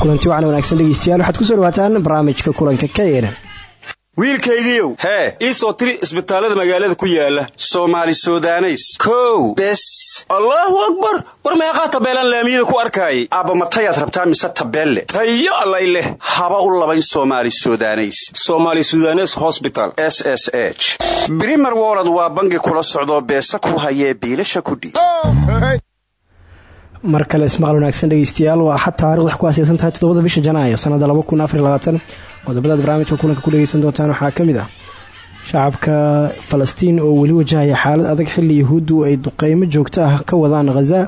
kulanti wacan wanaagsan dhegeystayaal waxaad ku soo dhawaataan barnaamijka kulanka k nn wiilkaygiiow hee ii tiri isbitaallada magaalada ku yaalla soomaali sudaneys. Kow bes allaahu akbar war meeqaa tabeelaan laamiyada ku arkaayay aabba matayaad rabtaa mise tabeelle? Tayo allay leh haba u labayn somaali sudaneys. Somaali sudanes hosbital s s h. Brimer waa bangi kula socdoo beesa ku hayee biilasha kudhiib mar kale ismaqal wanaagsan dhegeystayaal waa axad taarikhda ku aaseysan tahay toddobada bisha janaayo sanada qodobadaad barnaamijka kulanka ku dhegeysan doontaan waxaa ka mid ah shacabka falastiin oo weli wajahaya xaalad adag xilli yahuuddu ay duqeymo joogto ah ka wadaan khaza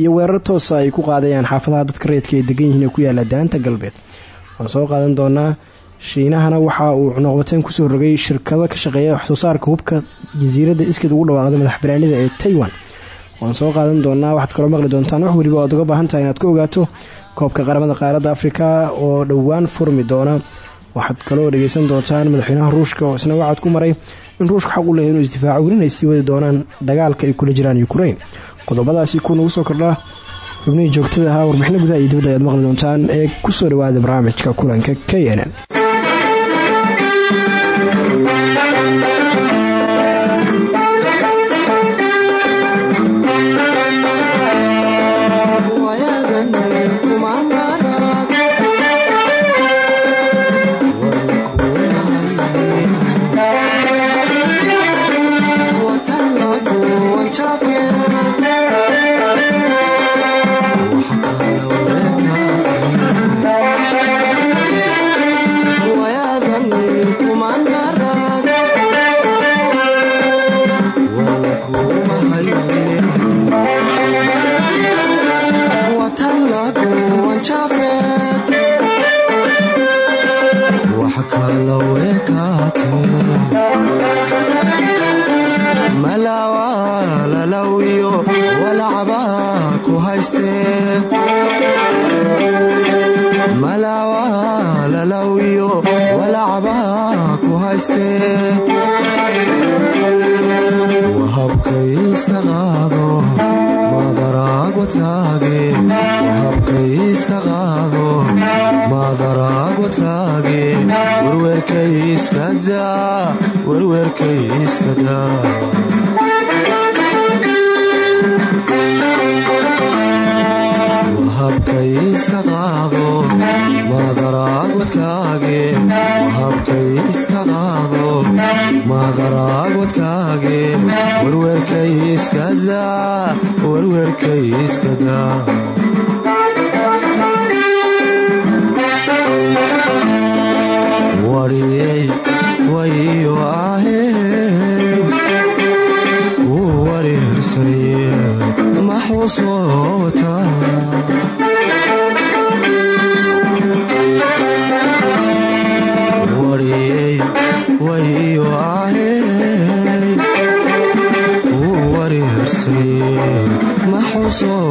iyo weerar toosa ay ku qaadayaan xaafadaha dadka reedka ay degan yihiin ee ku yaalla daanta galbeed. Waan soo qaadan doonaa shiinahana waxa uu cunuqbateen ku soo rogay shirkado ka shaqeeya waxsoo saarka hubka jasiiradda iskeed ugu dhawaaqday madaxbanaanida ee taiwan. Waan soo qaadan doonaa waxaad kaloo maqli doontaan wax weliba oad uga baahan tahay inaad ku ogaato koobka qaramada qaaradda afrika oo dhowaan furmi doona waxaad kaloo dhegeysan doontaan madaxweynaha ruushka oo isna wacad ku maray in ruushka xaq u leeyahy inuu isdifaaco welina ay sii wadi doonaan dagaalka ay kula jiraan ukrain qodobadaasi kuu nagu soo kordhaa xubnihii joogtada ahaa warbixino gudaha iyo dibadda ayaad maqli doontaan ee ku soo dhawaada barnaamijka kulanka k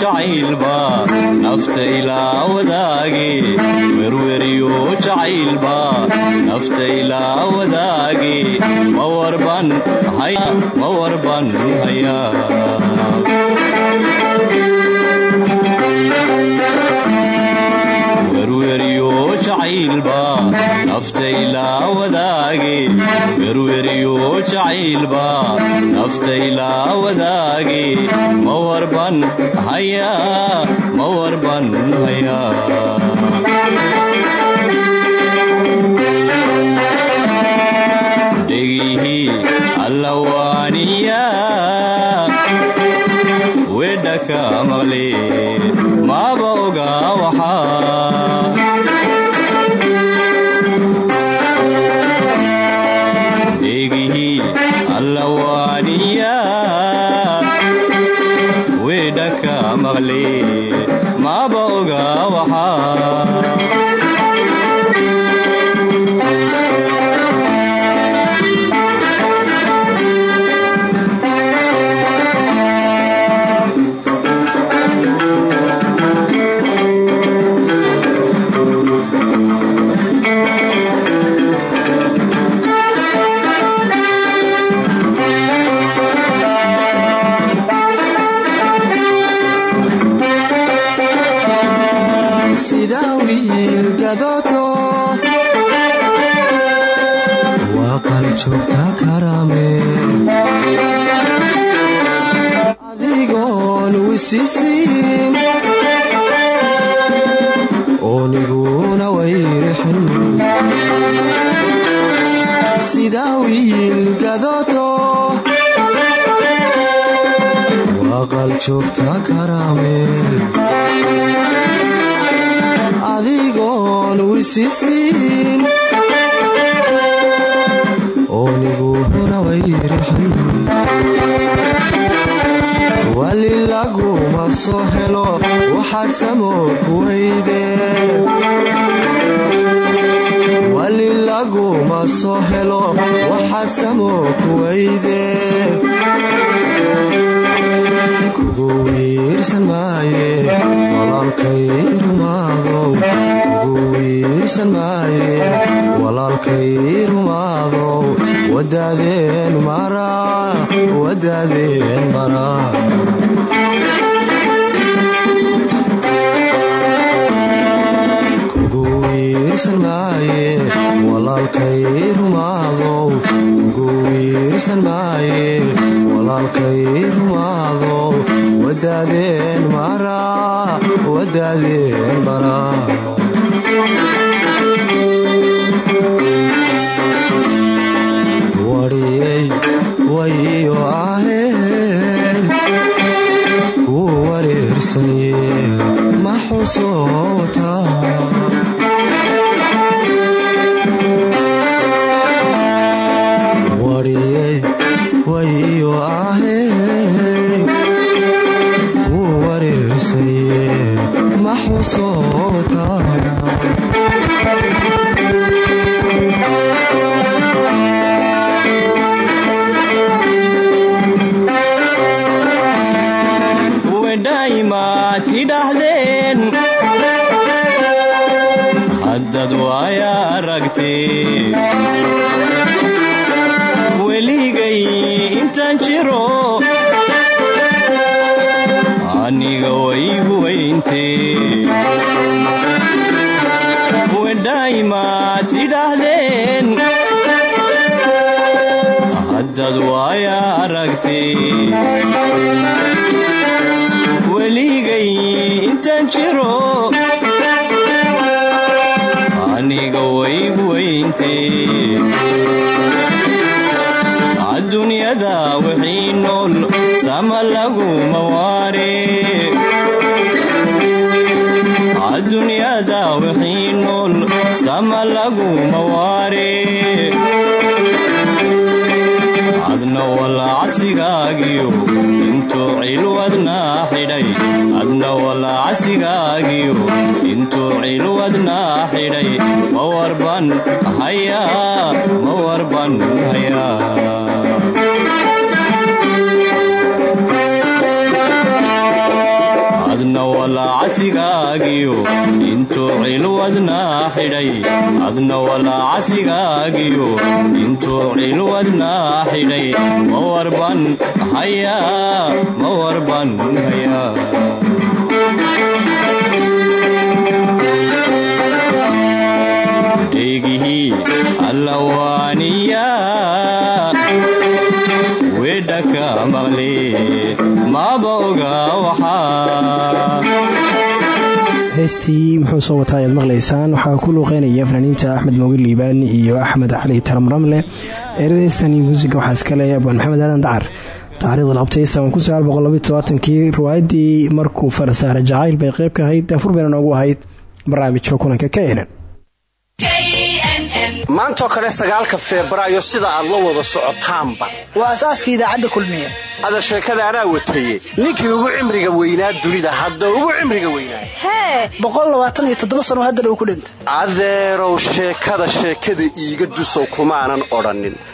jacaylba nafta ilaa wadaage werweriyo jacaylba nafta ilaa wadaage ma warban hayaa werweriyo jacaylba nafta ilaa wadaage werweriyo jacaylba nafta ilaa wadaage ma warban hayaa ma warban hayaa dhegihii allawaaniya maqle maaba oga waxaa wayrixin. Wali laguma soo helo waxaad samoo kuweyde wali laguma soo helo waxaad samoo kuweyde kugu wiirsan maaye wiirsan maaye walaalkay rumaadow wadaadeen maraa wadaadeen maraa kugu wiirsan maaye walaalkay rumaadow kugu wiirsan maaye walaalkay rumaadow wadaadeen maraa wadaadeen baraa heestii muxuu soo wataa ayaad maqlaysaan? Waxaa ku luuqeynaya fanaaniinta axmed mooge liibaan iyo axmed cali taramramle. Eerada heestani muusiga waxaa iskale abwaan maxamed aadan dacar taariikhda labtay kii riwaayadii markuu farasaara jacayl bay qeyb ka ahayd daafur bayna noogu ahayd barnaamijka kulanka k nn maantoo kale sagaalka febraayo sida aad la wada socotaanba. Waa asaaska idaacadda kulmiye ada sheekada anaa wataye ninkii ugu cimriga weynaa dunida hadda ugu cimriga weynaa. Hee! Sano haddana uu ku dhintay. Adeerow sheekada sheekada iiga dusow kumaanan odhannin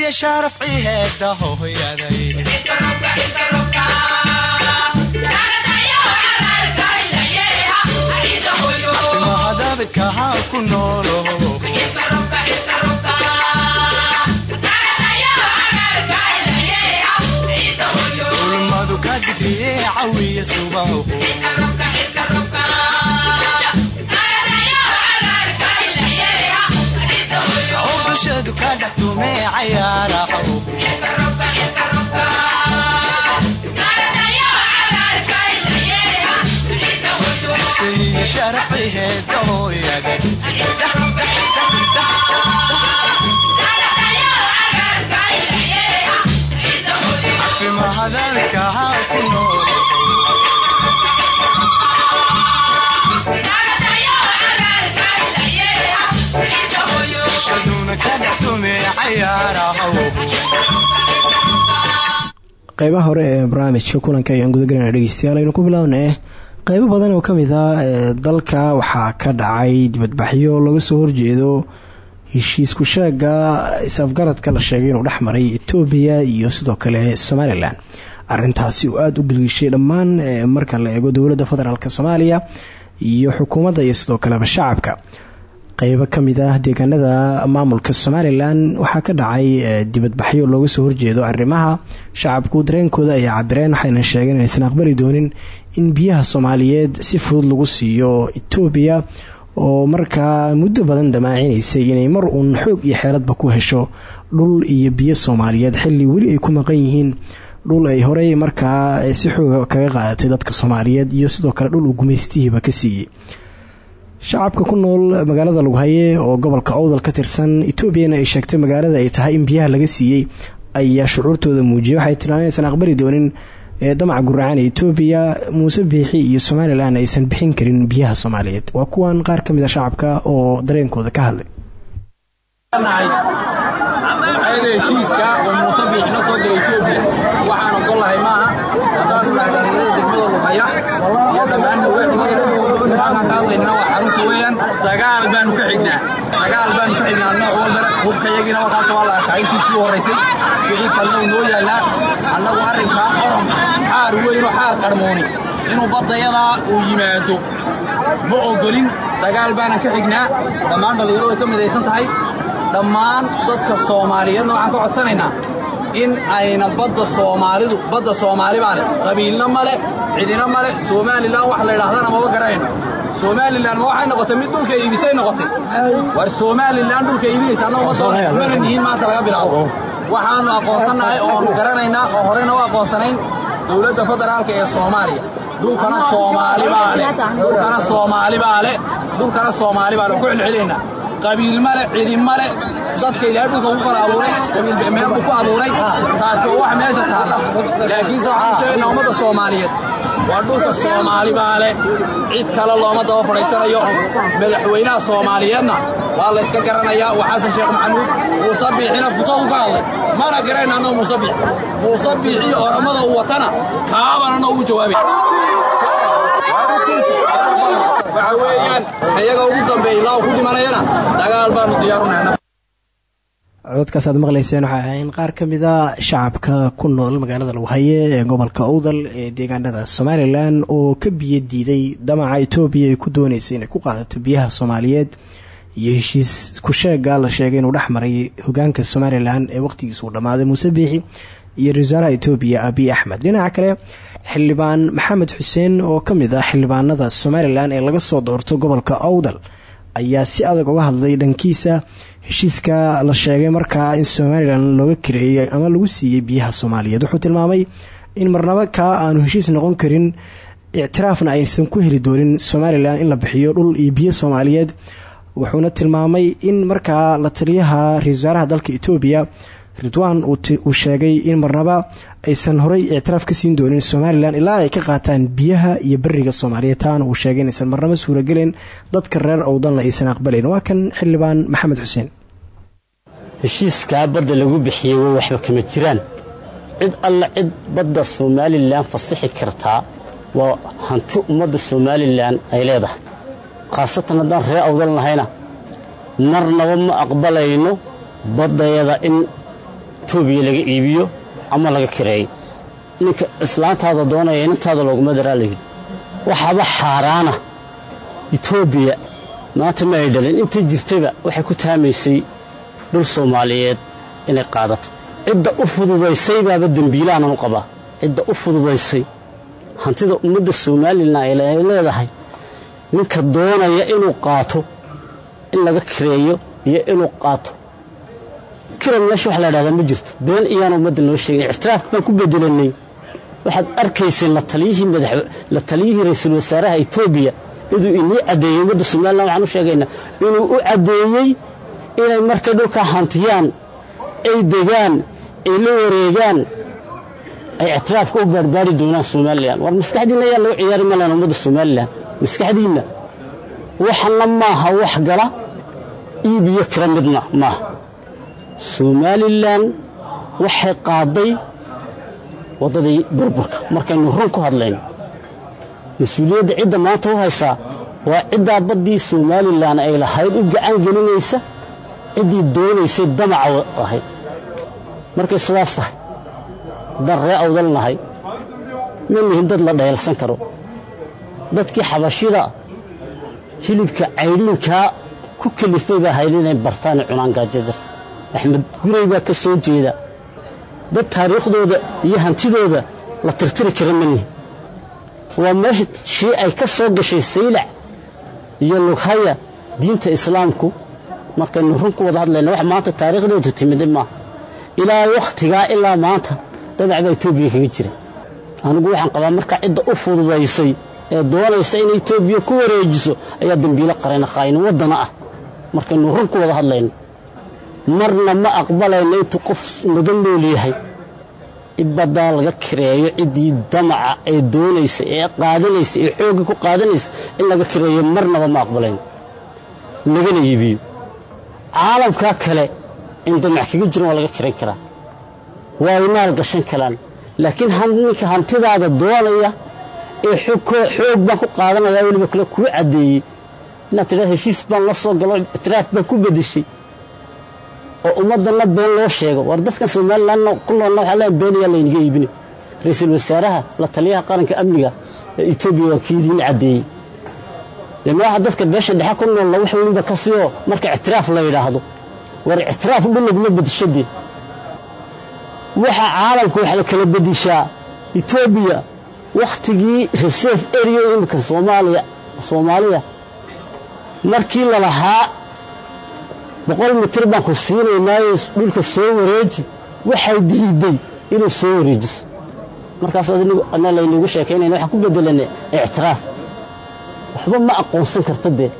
isiya sharaf ciheeda hooyaday ulmadu ka digriye subaho oo bulshadu ka dhex tume cayaaraho isiya sharaf ciheeda hooyaday timahadabidkaha ku noolo bulshaduna ka dhex tume cayaaraho qeybaha hore ee barnaamijka kulanka ayaan gudagelayna dhegeystayaal aynu ku bilaabna qeybo badan oo ka mid ah dalka waxaa ka dhacay dibadbaxyo laga soo horjeedo heshiisku sheega is-afgaradka la sheegay inuu dhexmaray etoobiya iyo sidoo kale somalilan arintaasi oo aada u gelgishay dhammaan marka la eego dowladda federaalk soomaaliya iyo xukuumadda iyo sidoo kaleba shacabka qeybo ka mid ah deegaanada maamulka somalilan waxaa ka dhacay dibadbaxyo looga soo horjeedo arrimaha. Shacabku dareenkooda ay cabireen waxayna sheegeen inaysan aqbali doonin in biyaha soomaaliyeed si fudud lagu siiyo etoobiya oo markaa muddo badan damaacinaysay inay mar uun xoog iyo xeeladba ku hesho dhul iyo biyo soomaaliyeed. Xilli weli ay ku maqan yihiin. Dhul ay horey markaa si xooga kaga qaadatay dadka soomaaliyeed iyo sidoo kale dhul uu gumaystihiiba ka siiyey shacabka ku nool magaalada lughaye oo gobolka owdal ka tirsan etoobiyana ay sheegtay magaalada ay tahay in biyaha laga siiyey ayaa shucuurtooda muujiyay waxay tilmaameen inaysan aqbali doonin ee damaca guracaan ee etoobiya muuse biixi iyo somalilan aysan bixin karin biyaha soomaaliyeed. Waa kuwan qaar ka mid a shacabka oo dareenkooda ka hadlay. Heshiiska oo muuse biixi la soo diray etoobiya waxaan ogolahay maaha haddaanu nahay dhalinyarada degmada luhaya iyo dhammaan nawaaxigeeda hadlaynaa waa xarunta weeyaan. Dagaal baanu ka xignaa. Dagaal baanu ka xignaa nooc walbana hubkayagina markaas waa la arkaa intii sii horaysay wixii kalena uu noo yaallaa. Annagu arrinkaa qorom xaar weynoo xaar qarmooni inuu baddayadaa uu yimaado. Ma ogolin dagaal baanan ka xignaa. Dhammaan dhallinyaradu ka midaysan tahay. Dhammaan dadka soomaaliyeedna waxaan ka codsanaynaa in ayna badda soomaalidu badda soomaali baa leh. Qabiilna male cidina male somalilan wax la ydhaahdana maba garanayno somalilan ma waxay noqotay mid dhulka iibisay noqotay. War somalilan dhulka iibinaysa doona mana nihiin maanta laga bilaabo. Waxaannu aqoonsannahay oonu garanaynaa oo horeyna u aqoonsanayn dowladda federaalka ee soomaaliya. Dhulkana soomaali baa leh dhulkana soomaali baa leh dhulkana soomaali baa leh ku celcelinaynaa qabiil male cidi male dadka ilaahay dhulka ku kala abuuray qabiil meel buu ku abuuray taasi waa wax meesha taalla laakiinse waxaan sheegaynaa ummadda soomaaliyeed waa dhulka soomaali baa leh cid kale looma daba fadhaysanayo madaxweynaha soomaaliyeedna waa la yska garanayaa. Waa xasan sheekh maxamuud muuse biixina futadu ka hadlay. Mana garayna annagu muuse biix. Muuse biixii oramada uu watana kaabana noo ugu jawaabay. Waxa weeyaan iyaga ugu dambeeya ilaa ku dhimanayana dagaal baanu diyaarunayna cododkaas aad maqlayseen waxay ahayn qaar ka mida shacabka ku nool magaalada lagu haye ee gobolka owdal ee deegaanada somalilan oo ka biyo diiday damaca etoobiya ay ku dooneysay inay ku qaadato biyaha soomaaliyeed. Iyo heshiis ku-sheega la sheegay inuu dhexmaray hogaanka somalilan ee waqhtigiisa uu dhammaaday muuse biixi iyo ra'isul wasaaraha etoobiya abiy axmed. Dhinaca kale xildhibaan maxamed xuseen oo ka mid ah xildhibaanada somalilan ee laga soo doorto gobolka owdal ayaa si adag uga hadlay dhankiisa heshiiska la sheegay markaa in somalilan looga kareeyay ama lagu siiyey biyaha soomaaliyeed. Wuxuu tilmaamay in marnabo kaa aanu heshiis noqon karin ictiraafna aysan ku heli doonin somalilan in la bixiyo dhul iyo biyo soomaaliyeed. Wuxuuna tilmaamay in markaa la taliyaha ra'isul wasaaraha dalka etoobiya ridwaan uu sheegay in marnaba aysan horay ictiraaf ka siin doonin somalilan ilaa ay ka qaataan biyaha iyo beriga soomaaliyeed. Taana uu sheegay inaysan marnaba suuragelin dadka reer owdalna aysan aqbalayn waa kan xildhibaan maxamed xuseen heshiiskaa badda lagu bixiyey way waxba kama jiraan. Cid alla cid badda somalilan fasixi kartaa waa hanti ummadda somalilan ay leedahay. Khaasatan haddaan reer awdal nahayna marnaba ma aqbalayno baddayada in etoobiya laga iibiyo ama laga kareeyo ninka islaantaada doonaya inantaada looguma daraa waxaaba xaaraana etoobiya maanta ma ay dhalin. Intay jirtayba waxay ku taamaysay dhul soomaaliyeed inay qaadato. Cidda u fududaysay baaba dembiilaanan u qabaa. Cidda u fududaysay. Hantida ummadda somalilan ay leedahay. Ninka doonaya inuu qaato in laga kareeyo iyo inuu qaato. Kiran meesha wax la ma jirto. Been iyaan ummadda noo sheegin ictiraaf baan ku bedelanay waxaad arkaysay la taliyihii ra'iisul wasaaraha etoobiya inuu inii caddeeyey ummadda somalilan waxaan u sheegaynaa. Inuu u caddeeyey inay markay dhulkaa hantiyaan ay degaan ay la wareegaan ay ictiraafka u baarbaari doonaan somalilan war maskaxdiinna ayaa lagu ciyaari malaan ummadda somalilan maskaxdiinna waxana maaha wax gala iib iyo kira midna maaha. Somalilan waxay qaaday waddadii burburka. Markaynu run ku hadlayno mas'uuliyadda cidda maanta u haysaa waa ciddaa baddii somalilan ay lahayd u gacan gelinaysa ciddii doonaysay damaca ahayd markay sidaas tahay haddaan ree awdal nahay ma nihin dad la dheelsan karo. Dadkii xabashida hilibka caydhiinkaa ku kalifay baa hayd inay bartaanay cunaan gaajadarta axmed gurey baa ka soo jeeda. Dad taariikhdooda iyo hantidooda la tirtiri kara ma nihin waa meesha shii ay ka soo gashay saylac iyo lughaya diinta islaamku markaynu run ku wada hadlayna wax maanta taariikhdooda timida maaha. Ilaa wakhtigaa ilaa maanta dadac baa etoobiya kaga jira anigu waxaan qabaa markaa cidda u fududaysay ee doonaysa inay etoobiya ku wareejiso ayaa dembiilo qarayna qaayni waddana ah. Markaynu run ku wada hadlayno marna ma aqbalayno intuu qof naga nool yahay ibaddaa laga kareeyo ciddii damaca ee doonaysa ee qaadanaysa ee xoogga ku qaadanaysa in laga kareeyo marnaba ma aqbalayno lagana iibiyo caalamkaa kale in damac kaga jiran waa laga karan karaa. Waa maal gashan karaan laakiin ninka hantidaada doonaya ee xoog baan ku qaadanaya weliba kale kuu caddeeyey. Inaad tidhaa heshiis baan la soo galo itiraaf baan ku bedeshay oo ummaddanna been loo sheego. War dadkan somalilanna ku noolna waxaa leen been ayaa laynaga iibinay. Ra'iisul wasaaraha la taliyaha qaranka amniga ee etoobiya waa kii idiin caddeeyey dee madaxa dadka beesha dhexe ku noolla wax weliba ka sioo marka ictiraaf la yidhaahdo. War ictiraaf dhulaguma bedishadee waxa caalamka wax la kala bedishaa etoobiya wakhtigii reserve area imika soomaaliya soomaaliya. Markii lalahaa boqol mitir baan ku siinaynaayo dhulka soo wareeji. Waxay diiday inay soo wareejiso. Markaas adna laynagu sheekaynayna waxaan ku bedelanay ictiraaf waxba ma aqoonsan karta dee.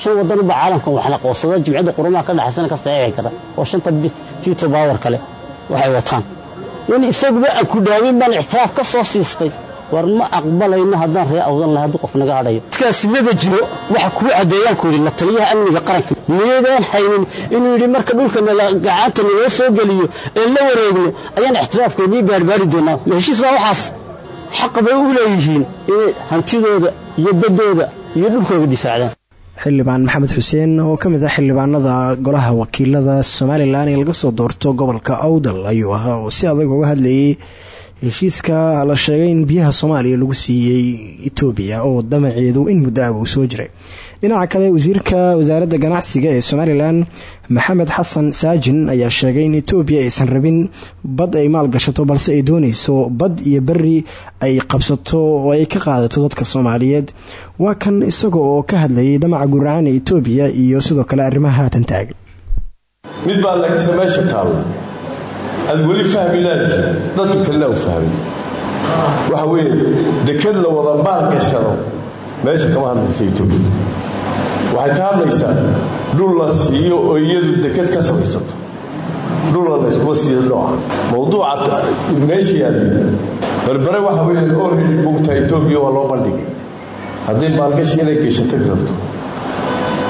Shan wadanba caalamkan waxna qoosado jimciyadda qurumaha ka dhexaysana ka saxiixi kara. Oo shanta fito bawar kale waxay wataan. In isaguba aan ku dhaawin baan ictiraaf ka soo siistay. War ma aqbalayno haddaan ree awdan lahay hadduu qof naga hadhayo iskaasi maba jiro. Waxa kuu caddeeyaan ku yidhi la taliyaha amniga qaranka. Miyaydaan haynin inuu yidhi marka dhulka gacanta naloo soo geliyo ee la wareegno ayaan ixtiraafkeennii baarbaari doonaa. Heshiis baa waxaas xaq bay u leeyihiin inay hantidooda iyo baddooda iyo dhulkooga difaacdaan xildhibaan maxamed xuseen oo ka mid ah xildhibaanada golaha wakiilada somalilan ee laga soo doorto gobolka awdal ayuu ahaa oo si adag uga hadlayay heshiiska la sheegay in biyaha soomaaliya lagu siiyey etoobiya oo damaceedu in muddo ah uu soo jiray. Dhinaca kale wasiirka wasaaradda ganacsiga ee somalilan maxamed xasan saajin ayaa sheegay in etoobiya aysan rabin bad ay maalgashato balse ay dooneyso bad iyo beri ay qabsato oo ay ka qaadato dadka soomaaliyeed. Waa kan isaga oo ka hadlayay damaca guracaan ee etoobiya iyo sidoo kale arrimaha haatan taagan mid baa laakiinse meesha taalla aad weli fahmi laadihi dadka kalena u fahmin. Waxa weeye dekad la wada maalgashado meesha kama hadlaysa etoobiya waxay ka hadlaysaa dhul la siiyo oo iyadu dekad ka samaysato. Dhulla layskuma siiyo nooca. Mawduuca meesha yaali berbere waxa weeye orredi bugta etoobiya waa loo bandhigay. Hadday maalgashi inay geshato rabto.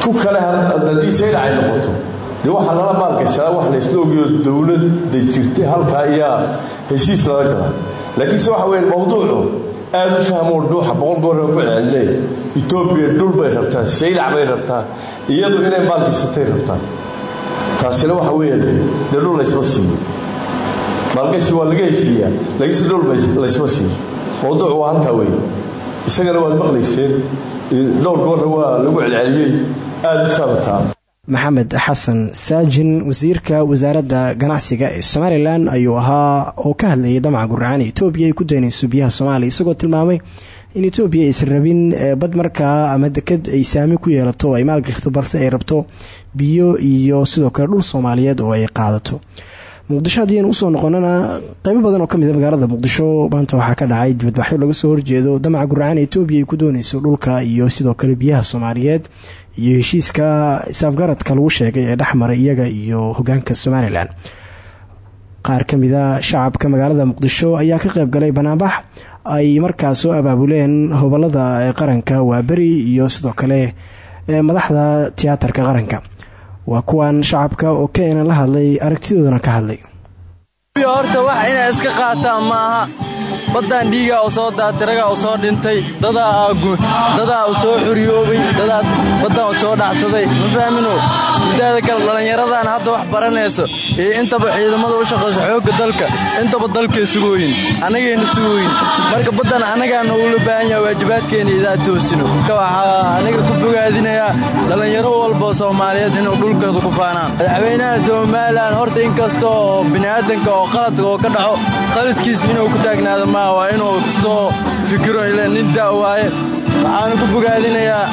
Tu kale haddii saylac ay noqoto dee waxaa lala maalgashadaa wax laysla ogayo dowladda jirtay halkaa ayaa heshiis lala galaa. Laakiinse waxa weeye mawduucu aad u fahmoo dhuuxa boqol goorna ku celinay etoobiya dhul bay rabtaa saylac bay rabtaa iyadu inay maalgashatay rabtaa. Taasina waxa weeye dee dhul laysma siiyo maalgashi waa laga heshiiyaa laakiinse dhul laysma siiyo mawduucu waa halkaa weeye isagana waad maqlayseen dhowr goorna waa lagu celceliyey aad u fahmataa maxamed xasan saajin wasiirka wasaaradda ganacsiga ee somalilan ayuu ahaa oo ka hadlayay damaca guracaan etoobiya ay ku daynayso biyaha soomaaliya isagoo tilmaamay in etoobiya aysan rabin bad markaa ama deked ay saami ku yeelato ay maalgashto balse ay rabto biyo iyo sidoo kale dhul soomaaliyeed oo ay qaadato. Muqdisho haddiian u soo noqonana qeybo badan oo ka mid a magaalada muqdisho maanta waxaa ka dhacay dibadbaxyo laga soo horjeedo damaca guracaan etoobiya ay ku dooneyso dhulka iyo sidoo kale biyaha soomaaliyeed iyo heshiiska saafgaradka lagu sheegay ee dhexmaray iyaga iyo hogaanka somalilan qaar ka mid a shacabka magaalada muqdisho ayaa ka qayb galay banaanbax. Ay markaa soo abaabuleen hobolada qaranka waaberi iyo sidoo kale madaxda tiyaatarka qaranka. Waa kuwan shacabka oo keenan la hadlay aragtidoodana ka hadlay horta wax inay iska qaataan ma aha baddaan dhiigaa u soo daatiragaa u soo dhintay dadaa u soo xuriyoobay dadaa baddaan u soo dhacsaday. Ma fahmino midaada kale dhallinyaradan hadda wax baranayso. Iyo intaba ciidamada u shaqayso xoogga dalka. Intaba dalkay sugooyin annagayna sugooyin marka baddan annagaa noogula baahan yaha waajibaadkeenna idaa toosino. Waxaa aniga ku bogaadinayaa dhallinyaro walba soomaaliyeed inuu dhulkooda ku faanaan. Madaxweynaha somalilan horta inkastoo bini'aadanka oo qaladka oo ka dhaco qaladkiisa inuu ku taagnaado maa waa inuu kastoo fikiro ile nin da' waaye waxaanu ku bogaadinayaa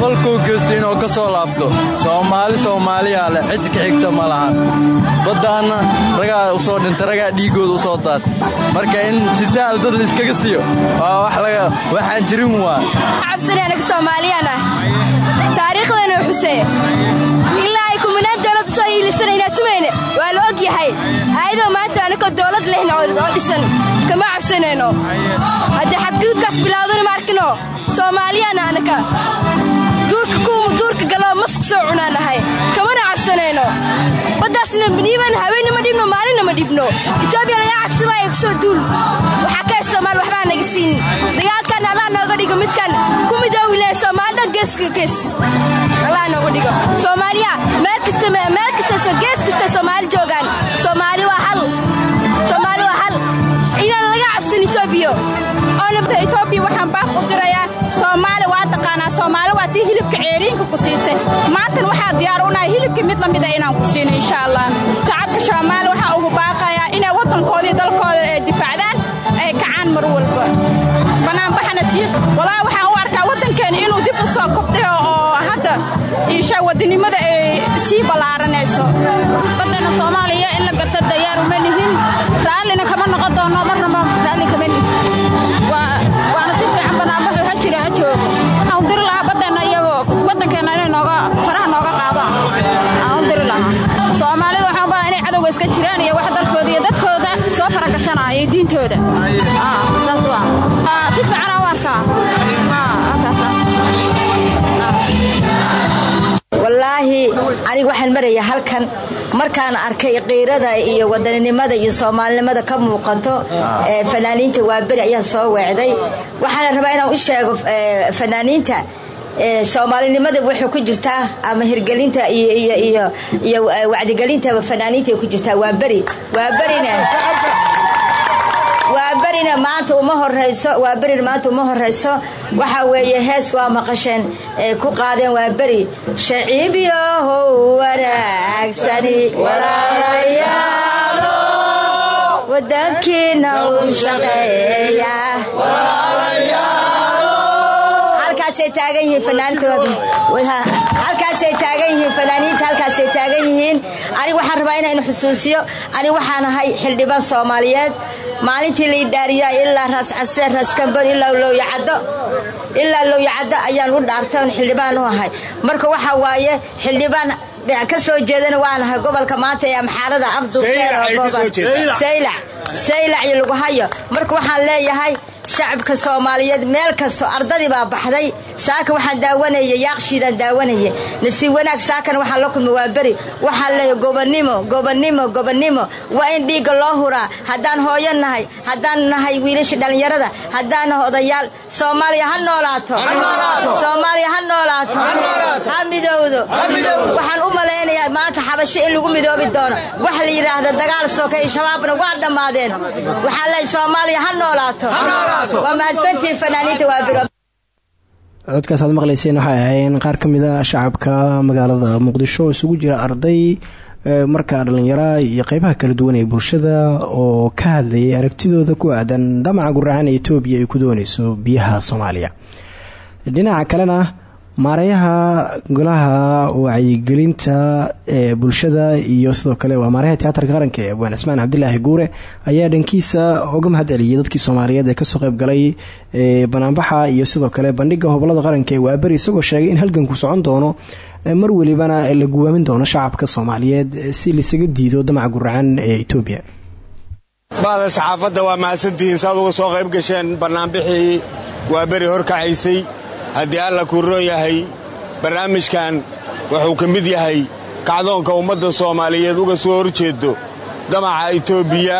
kolkuu geysto inuu ka soo laabto. Soomaali soomaaliyaa leh. Cid ka xigta ma lahan baddaanna ragaa u soo dhinta ragaa dhiiggooda u soo daatay. Marka in sisaal dad laiskaga siiyo waa waxaan jirin waa. Cabsanaanaga soomaaliyana taariikhdana xusee ilaa ay kuminaan dowladda soo hiilisanaynaa tumayne waa la og yahay. Ayadoo maanta anakoo dowlad lehna oo dhisan. Kama cabsanayno. Haddee xadgudubkaas bilaawdana ma soomaaliyana anaka duurka kuwa duurka galoo mask soo cunaanahay kamana cabsanayno? Baddaasna niiban haweenna ma dhibno. Maalinna ma dhibno etoobiya lagaa cabsamaayo ku soo duul. Waxaa ka soomaal waxbaa naga siinin dagaalkan allah nooga dhigo midkan ku midoowile soomaalidha geeska gees allah nooga dhigo. Soomaaliya meel kasta meel kasta gees kasta soomaali joogaan. Soomaali waa hal. Soomaali waa hal. Inaan laga cabsan etoobiya etoobiya waxaan baaq u dirayaa soomaali waa taqaanaa soomaali waa tii hilibka ceeriinka ku siisay. Maantan waxaa diyaar u nahay hilibka mid lamida inaan ku siino insha allah shacabka soomaali waxaa ugu baaqayaa inay waddankoodii dalkooda ee difaacdaan ay kacaan mar walba. Banaanbaxana sii walaa waxaan u arkaa waddankeena inuu dib u soo kobdayo oo hadda isha waddanimada ay sii ballaaranayso baddana soomaaliya in la garta dayaaru ma nihin raallina kama noqon doono marnaba raalli kama nihin iyo diintooda si fiicanaa u arkaa. Wallaahi aniga waxaan maraya halkan. Markaan arkay qiirada iyo wadaninimada iyo soomaalinimada ka muuqato fanaaniinta waaberi ayaan soo weecday. Waxaana rabaa inaan u sheego fanaaniinta soomaalinimada waxay ku jirtaa ama hirgelinta iyo wacdigelinta fanaaniinta ku jirtaa. Waaberi waaberina waa berina maanta uma horeyso waa berina maanta uma horeyso waxaa weeye hees waa maqasheen ee ku qaadeen waa beri. Shaciibyohow wanaagsani wadankiina u shaqeeya halkaasay taagan yihiin fanaantooda yihiin fanaaniinta halkaasay taagan yihiin. Aniga waxaan rabaa inaynu xusuusiyo. Aniga waxaan ahay xildhibaan soomaaliyeed. Maalintii la idaariyaa ilaa raas casee raas kambon ilaa lowyacaddo ilaa lowyacaddo ayaan u dhaartay oon xildhibaan u ahay. Marka waxaa waaye xildhibaan ka soo jeedana waanahay gobolka maanta ee amxaarada afdusaylac saylac iyo lagu hayo marka waxaan leeyahay shacabka soomaaliyeed meel kasto ardadii baa baxday. Saaka waxaan daawanaya yaaqshiidaan daawanaya nasiib wanaag saakana waxaan la kulma waa beri. Waxaan leeyahay gobonnimo gobonnimo gobonnimo waa in dhiigga loo huraa. Haddaan hooyo nahay haddaan nahay wiilasha dhallinyarada haddaan nahay odayaal. Soomaaliya ha noolaato. Soomaaliya ha noolaato. Ha midowdo. Waxaan u malaynayaa maanta xabasho in lagu midoobi doono. Wax la yidhaahdo dagaal sookay shabaabna waa dhammaadeen. Waxaan leeyahay soomaaliya ha noolaato codkaas aad maqlayseen waxay ahayn qaar ka mid a shacabka magaalada muqdisho. Isugu jira arday markaa dhallinyara iyo qeybaha kala duwan ee bulshada oo ka hadlayay aragtidooda ku aadan damaca guracan ee etoobiya ay ku dooneyso biyaha soomaaliya. Dhinaca kalena maareeyaha golaha wacyigelinta ee bulshada iyo sidoo kale waa maareyaha tiyaatarka qaranka ee abwaan cismaan cabdilaahi guure ayaa dhankiisa uga mahad celiyay dadkii soomaaliyeed ee ka soo qayb galay banaanbaxa iyo sidoo kale bandhiga hobolada qaranka ee waaberi isagoo sheegay in halganku socon doono mar welibana la guwaamin doono shacabka soomaaliyeed si laisaga diido damaca guracan ee etoobiya bahda saxaafadda waa mahadsantihiin saad uga soo qayb gasheen bannaanbixii waaberi horkacaysay haddii alla kuu roon yahay barnaamijkan wuxuu ka mid yahay kacdoonka ummadda soomaaliyeed. Uga soo hor jeedo damaca etoobiya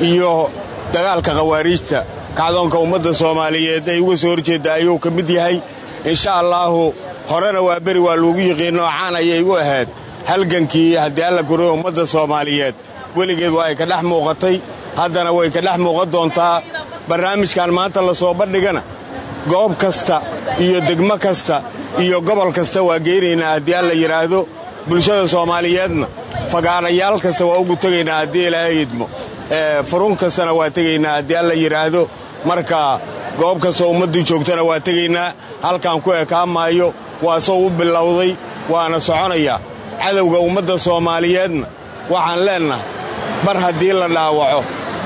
iyo dagaalka khawaariijta. Kacdoonka ummadda soomaaliyeed ay uga soo horjeedda ayuu ka mid yahay. Insha allaahu horena waa beri waa lagu yiqiinoo caan ayay u ahayd. Halgankii haddii alla kuu roon ummadda soomaaliyeed weligeed waa ay ka dhex muuqatay. Haddana way ka dhex muuqan doontaa barnaamijkan maanta la soo bandhigana goob kasta iyo degmo kasta iyo gobol kasta waa geynaynaa haddii alla yidhaahdo bulshada soomaaliyeedna. Fagaarayaal kasta waa ugu tegaynaa haddii ilaahay idmo furun kastana waa tegaynaa haddii alla yidhaahdo marka goob kastoo ummaddii joogtana waa tegaynaa halkaan ku ekaan maayo waa soo u bilowday waana soconayaa cadowga ummadda soomaaliyeedna. Waxaan leennahay bar haddii la dhaawaco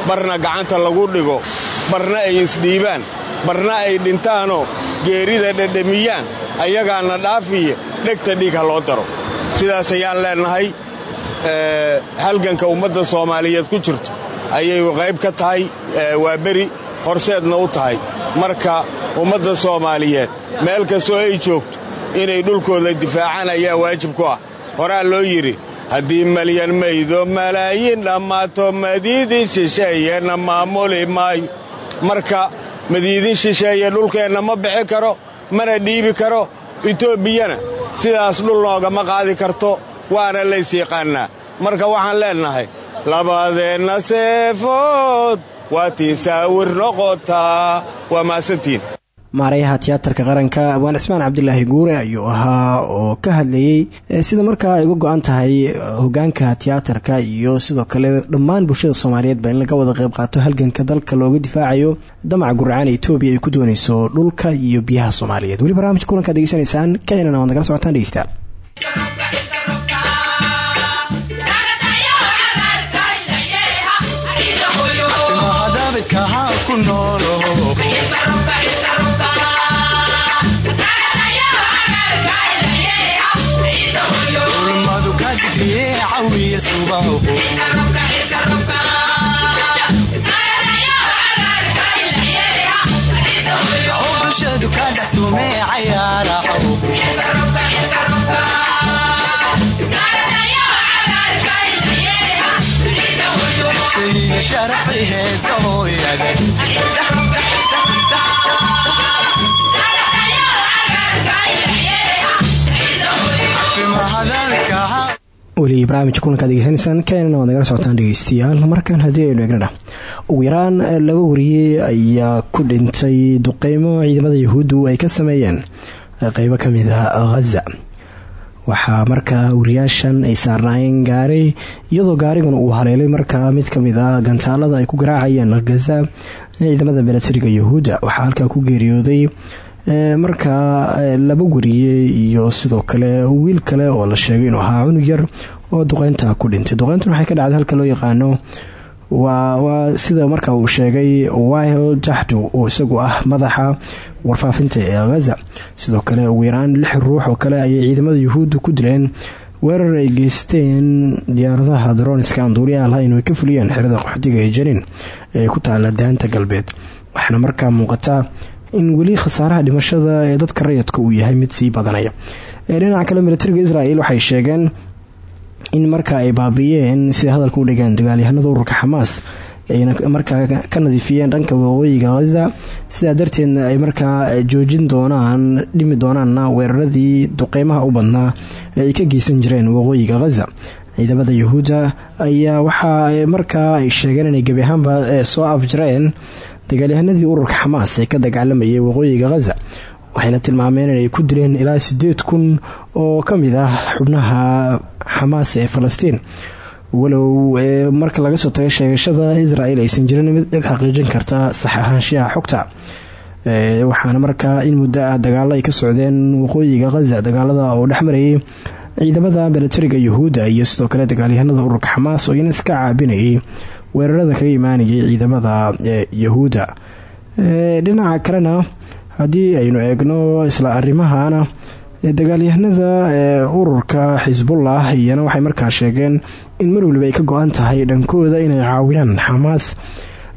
barna gacanta lagu dhigo barna ay isdhiibaan barna ay dhintaanoo geerida dhedhamiyaan ayagaana dhaafiya dhegta dhiig ha loo daro. Sidaas ayaan leennahay halganka ummadda soomaaliyeed ku jirto ayay qayb ka tahay waa beri horseedna u tahay. Marka ummadda soomaaliyeed meel kastoo ay joogto inay dhulkooda difaacaan ayaa waajib ku ah. Horaa loo yidhi haddii malyan maydo malaayiin dhammaato madiidin shisheeyena maamuli maayo marka madiidin shisheeye dhulkeenna ma bixi karo mana dhiibi karo etoobiyana sidaas dhul noogama qaadi karto waana lays yaqaannaa. Marka waxaan leennahay labadeenna seefood waa tii saawir noqotaa waa maasantiin maareeyaha tiyaatarka qaranka abwaan cismaan cabdilaahi guure ayuu ahaa oo ka hadlayey sida markaa ay uga go-an tahay hogaanka tiyaatarka iyo sidoo kale dhammaan bulshada soomaaliyeedba in laga wada qayb qaato halganka dalka looga difaacayo damaca gurcaan etoobiya ay ku dooneyso dhulka iyo biyaha soomaaliyeed weli barnaamijka kulankaad degeysanaysaan keenana waad nagala socotaan dhegeystayaal subaho bulshadu ka dhex tume cayaaraxo weli barnaamijka kulankaad degeysanaysaan keenana waad nagala socotaan dhegeystayaal markan haddii aynu egnana ugu yaraan laba wariye ayaa ku dhintay duqeymo ciidamada yahuuddu ay ka sameeyeen qeybo ka mid a ghaza waxaa markaa wariyaashan ay saarnaayeen gaari iyadoo gaariguna uu haleelay markaa mid ka mid ah gantaalada ay ku garaacayeen gaza ciidamada milatariga yahuudda. Waxaa halkaa ku geeriyooday markaa laba wariye iyo sidoo kale wiil kale oo la sheegay inuu ahaa cunug yar oo duqeynta ku dhintay. Duqeyntan waxay ka dhacday halka loo yaqaano waa sida marka uu sheegay wile jahdu oo isagu ah madaxa warfaafinta ee ghaza sidoo kale ugu yaraan lix ruux oo kale ayay ciidamada yuhuudda ku dileen weerar ay geysteen diyaaradaha daroniska aan duuliyaha lahayn ay ka fuliyeen xerada qaxootiga ee janin ee ku taala daanta galbeed. Waxaana markaa muuqata in weli khasaaraha dhimashada ee dadka rayadka uu yahay mid sii badanaya. Dhinaca kale militariga israel waxay sheegeen in marka ay baabiiyeen sida hadalka u dhigeen dagaalyahanada ururka xamaas ayna markaa ka nadiifiyeen dhanka waqooyiga ghaza sidaa darteedna ay markaa joojin doonaan dhimi doonaanna weeraradii duqeymaha u badnaa ee ay ka geysan jireen waqooyiga ghaza ciidamada yuhuudda ayaa waxaa markaa ay sheegeen inay gebi ahaanba soo afjareen dagaalyahanadii ururka xamaas ee ka dagaalamayay waqooyiga ghaza waxayna tilmaameen inay ku dileen ilaa sideed kun oo ka mid ah xubnaha xamaas ee falastiin. Walow marka laga soo tago sheegashada israel aysan jirin mid cid xaqiijin karta sax ahaanshiyaha xogta. Waxaana markaa in muddo ah dagaalo ay ka socdeen waqooyiga ghaza dagaalada oo dhexmarayay ciidamada milatariga yuhuudda iyo sidoo kale dagaalyahanada ururka xamaas oo iyana iska caabinayay weerarada kaga imaanayay ciidamada yahuudda dhinaca kalena haddii aynu eegno isla arimahana dagaalyahanada ururka xisbullah iyana waxay markaa sheegeen in mar waliba ay ka go-an tahay dhankooda inay caawiyaan xamaas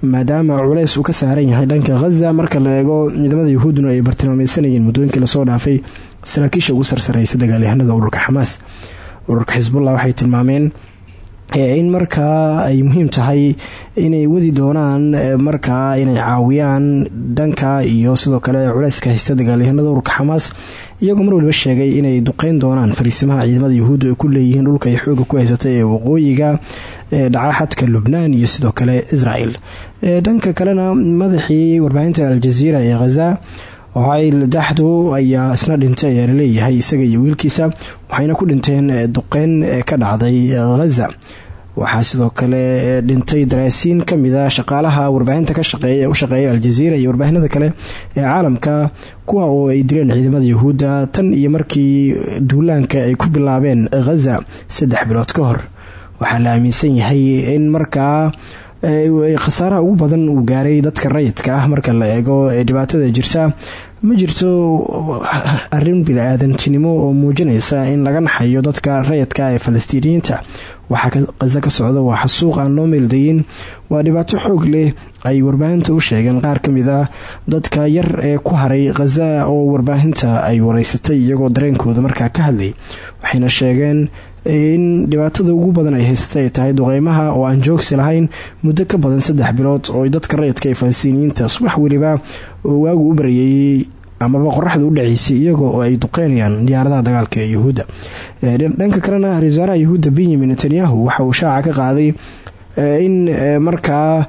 maadaama culeys uu ka saaran yahay dhanka ghaza. Marka la eego ciidamada yuhuudduna ay bartilmaameysanayeen muddooyinkii la soo dhaafay saraakiisha ugu sarsareysa dagaalyahanada ururka xamaas. Ururka xisbullah waxay tilmaameen in markaa ay muhiim tahay inay wadi doonaan markaa inay caawiyaan dhanka iyo sidoo kale culeyska haysta dagaalyahanada ururka xamaas iyagoo mar waliba sheegay inay duqeyn doonaan fariisimaha ciidamada yuhuudda ay ku leeyihiin dhulka ay xooga ku haysatay ee waqooyiga dhaca xadka lubnaan iyo sidoo kale israel dhanka kalena madaxii warbaahinta aljaziira ee khaza oil daxdu ayaa isna dhintay ayaa la leeyahay isaga iyo wiilkiisa waxayna ku dhinteen duqeyn ka dhacday ghaza. Waxaa sidoo kale dhintay daraasiin ka mid a shaqaalaha warbaahinta ka shaqeeya u shaqeeya aljaziira iyo warbaahinada kale ee caalamka kuwa oo ay dileen ciidamada yuhuudda tan iyo markii duulaanka ay ku bilaabeen ghaza saddex bilood ka hor. Waxaa la aaminsan yahay in markaa khasaaraha ugu badan uu gaaray dadka rayidka ah marka la eego ee dhibaatada jirta ma jirto arrin bili-aadantinimo oo muujinaysa in laga naxayo dadka rayidka ee falastiiniyiinta. Waxaa qaza ka socda waa xasuuq aan loo meeldayin. Waa dhibaato xoog leh ay warbaahinta u sheegeen qaar ka mid ah dadka yar ee ku haray khaza oo warbaahinta ay wareysatay iyagoo dareenkooda markaa ka hadlay waxayna sheegeen in dhibaatada ugu badan ay haysatay ay tahay duqeymaha oo aan joogsi lahayn muddo ka badan saddex bilood oo dadka rayidka ee falastiiniyiinta subax weliba oo waagu u baryayey amaba qoraxda u dhaceysay iyagoo oo ay duqeynayaan diyaaradaha dagaalka ee yuhuudda. Dhanka kalena ra'isul wasaaraha netanyahu waxa uu shaaca ka qaaday in markaa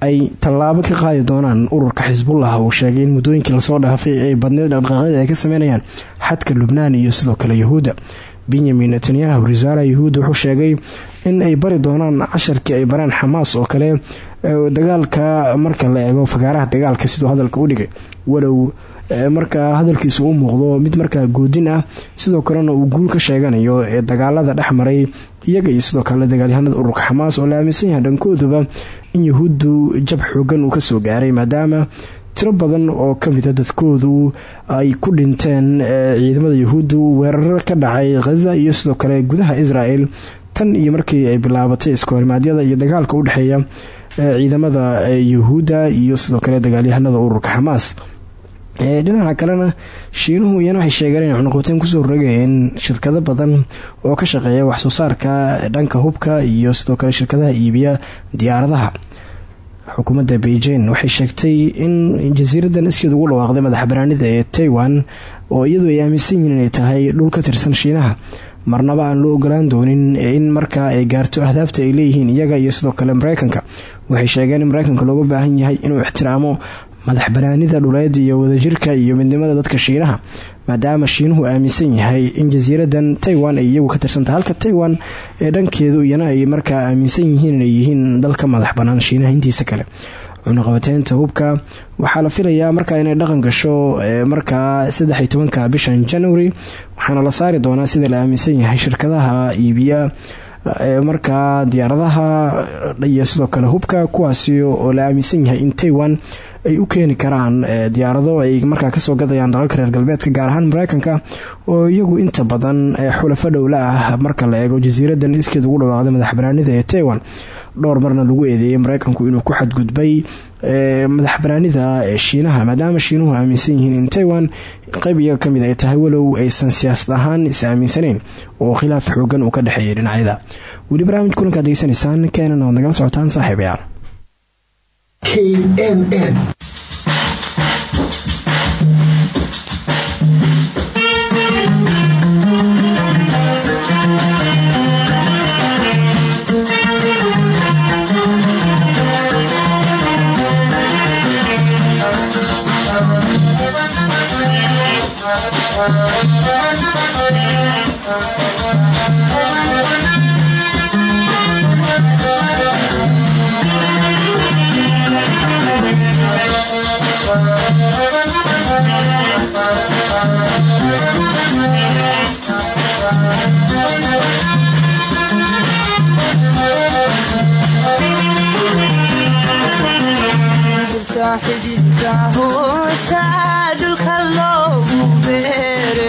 ay tallaabo ka qaadi doonaan ururka xisbullah uu sheegay in muddooyinkii la soo dhaafay ay badneed dhaqdhaqaaqyada ay ka sameynayaan xadka lubnaan iyo sidoo kale yuhuudda benyamin netanyahu ra'isul wasaaraha yuhuudda wuxuu sheegay in ay bari doonaan casharkii ay bareen xamaas oo kale dagaalka marka la eego fagaaraha dagaalka siduu hadalka u dhigay. Walow markaa hadalkiisu u muuqdo mid markaa goodin ah sidoo kalena uu guul ka sheeganayo ee dagaalada dhex maray iyaga iyo sidoo kale dagaalyahanada ururka xamaas oo la aaminsan yahay dhankooduba in yuhuuddu jab xoogan uu ka soo gaaray maadaama tiro badan oo kamida dadkoodu ay ku dhinteen ciidamada yuhuuddu weeraro ka dhacay khaza iyo sidoo kale gudaha israel. Tan iyo markii ay bilaabatay iskahormaadyada iyo dagaalka u dhexeeya ciidamada yuhuudda iyo sidoo kale dagaalyahanada ururka xamaas. Dhinaca kalena shiinuhu iyana waxay sheegeen inay cunaqabateen ku soo rogayeen shirkado badan oo ka shaqeeya waxsoo saarka dhanka hubka iyo sidoo kale shirkadaha iibiya diyaaradaha xukuumadda beijing waxay sheegtay in jasiiradan iskeed ugu dhawaaqday madaxbanaanida ee taiwan oo iyadu ay aaminsan yihiin inay tahay dhul ka tirsan shiinaha. Marnaba aan loo ogolaan doonin in markaa ay gaarto ahdaafta ay leeyihiin iyaga iyo sidoo kale mareykanka waxay sheegeen in mareykanka looga baahan yahay inuu ixtiraamo madax banaanida dhuleed iyo wadajirka iyo midnimada dadka shiinaha maadaama shiinuhu aaminsan yahay in jasiiradan taiwan ay iyagu ka tirsantahay halka taiwan ee dhankeedu iyana ay markaa aaminsan yihiin inay yihiin dalka madax banaan shiinaha intiisa kale. Cunaqabateynta hubka waxaa la filayaa markaa inay dhaqan gasho markaa saddex tobanka bishan january waxaana la saari doonaa sida la aaminsan yahay shirkadaha iibiya markaa diyaaradaha iyo sidoo kale hubka kuwaasi oo la aaminsan yahay in taiwan ay u keeni karaan eh, diyaarado ay markaa ka soo gadayaan dalalka reer galbeedka gaar ahaan mareykanka oo iyagu inta badan eh, xulafo dhowla ah marka la eego jasiiradan iskeed ugu dhawaaqday madaxbanaanida ee taiwan. Dhowr marna lagu eedeeyay mareykanku inuu ku xadgudbay eh, madaxbanaanida shiinaha maadaama shiinuhu aaminsan yihiin in taiwan qayb iyaga ka mid ay tahay walow aysan siyaasad ahaan is aaminsaneyn oo khilaaf xoogan uu ka dhexeeyay dhinacyada. Weli barnaamij kulankaad degeysanaysaan keenan oad nagala socotaan saaxiibayaal knn xididka hoosa dhulka loogu beere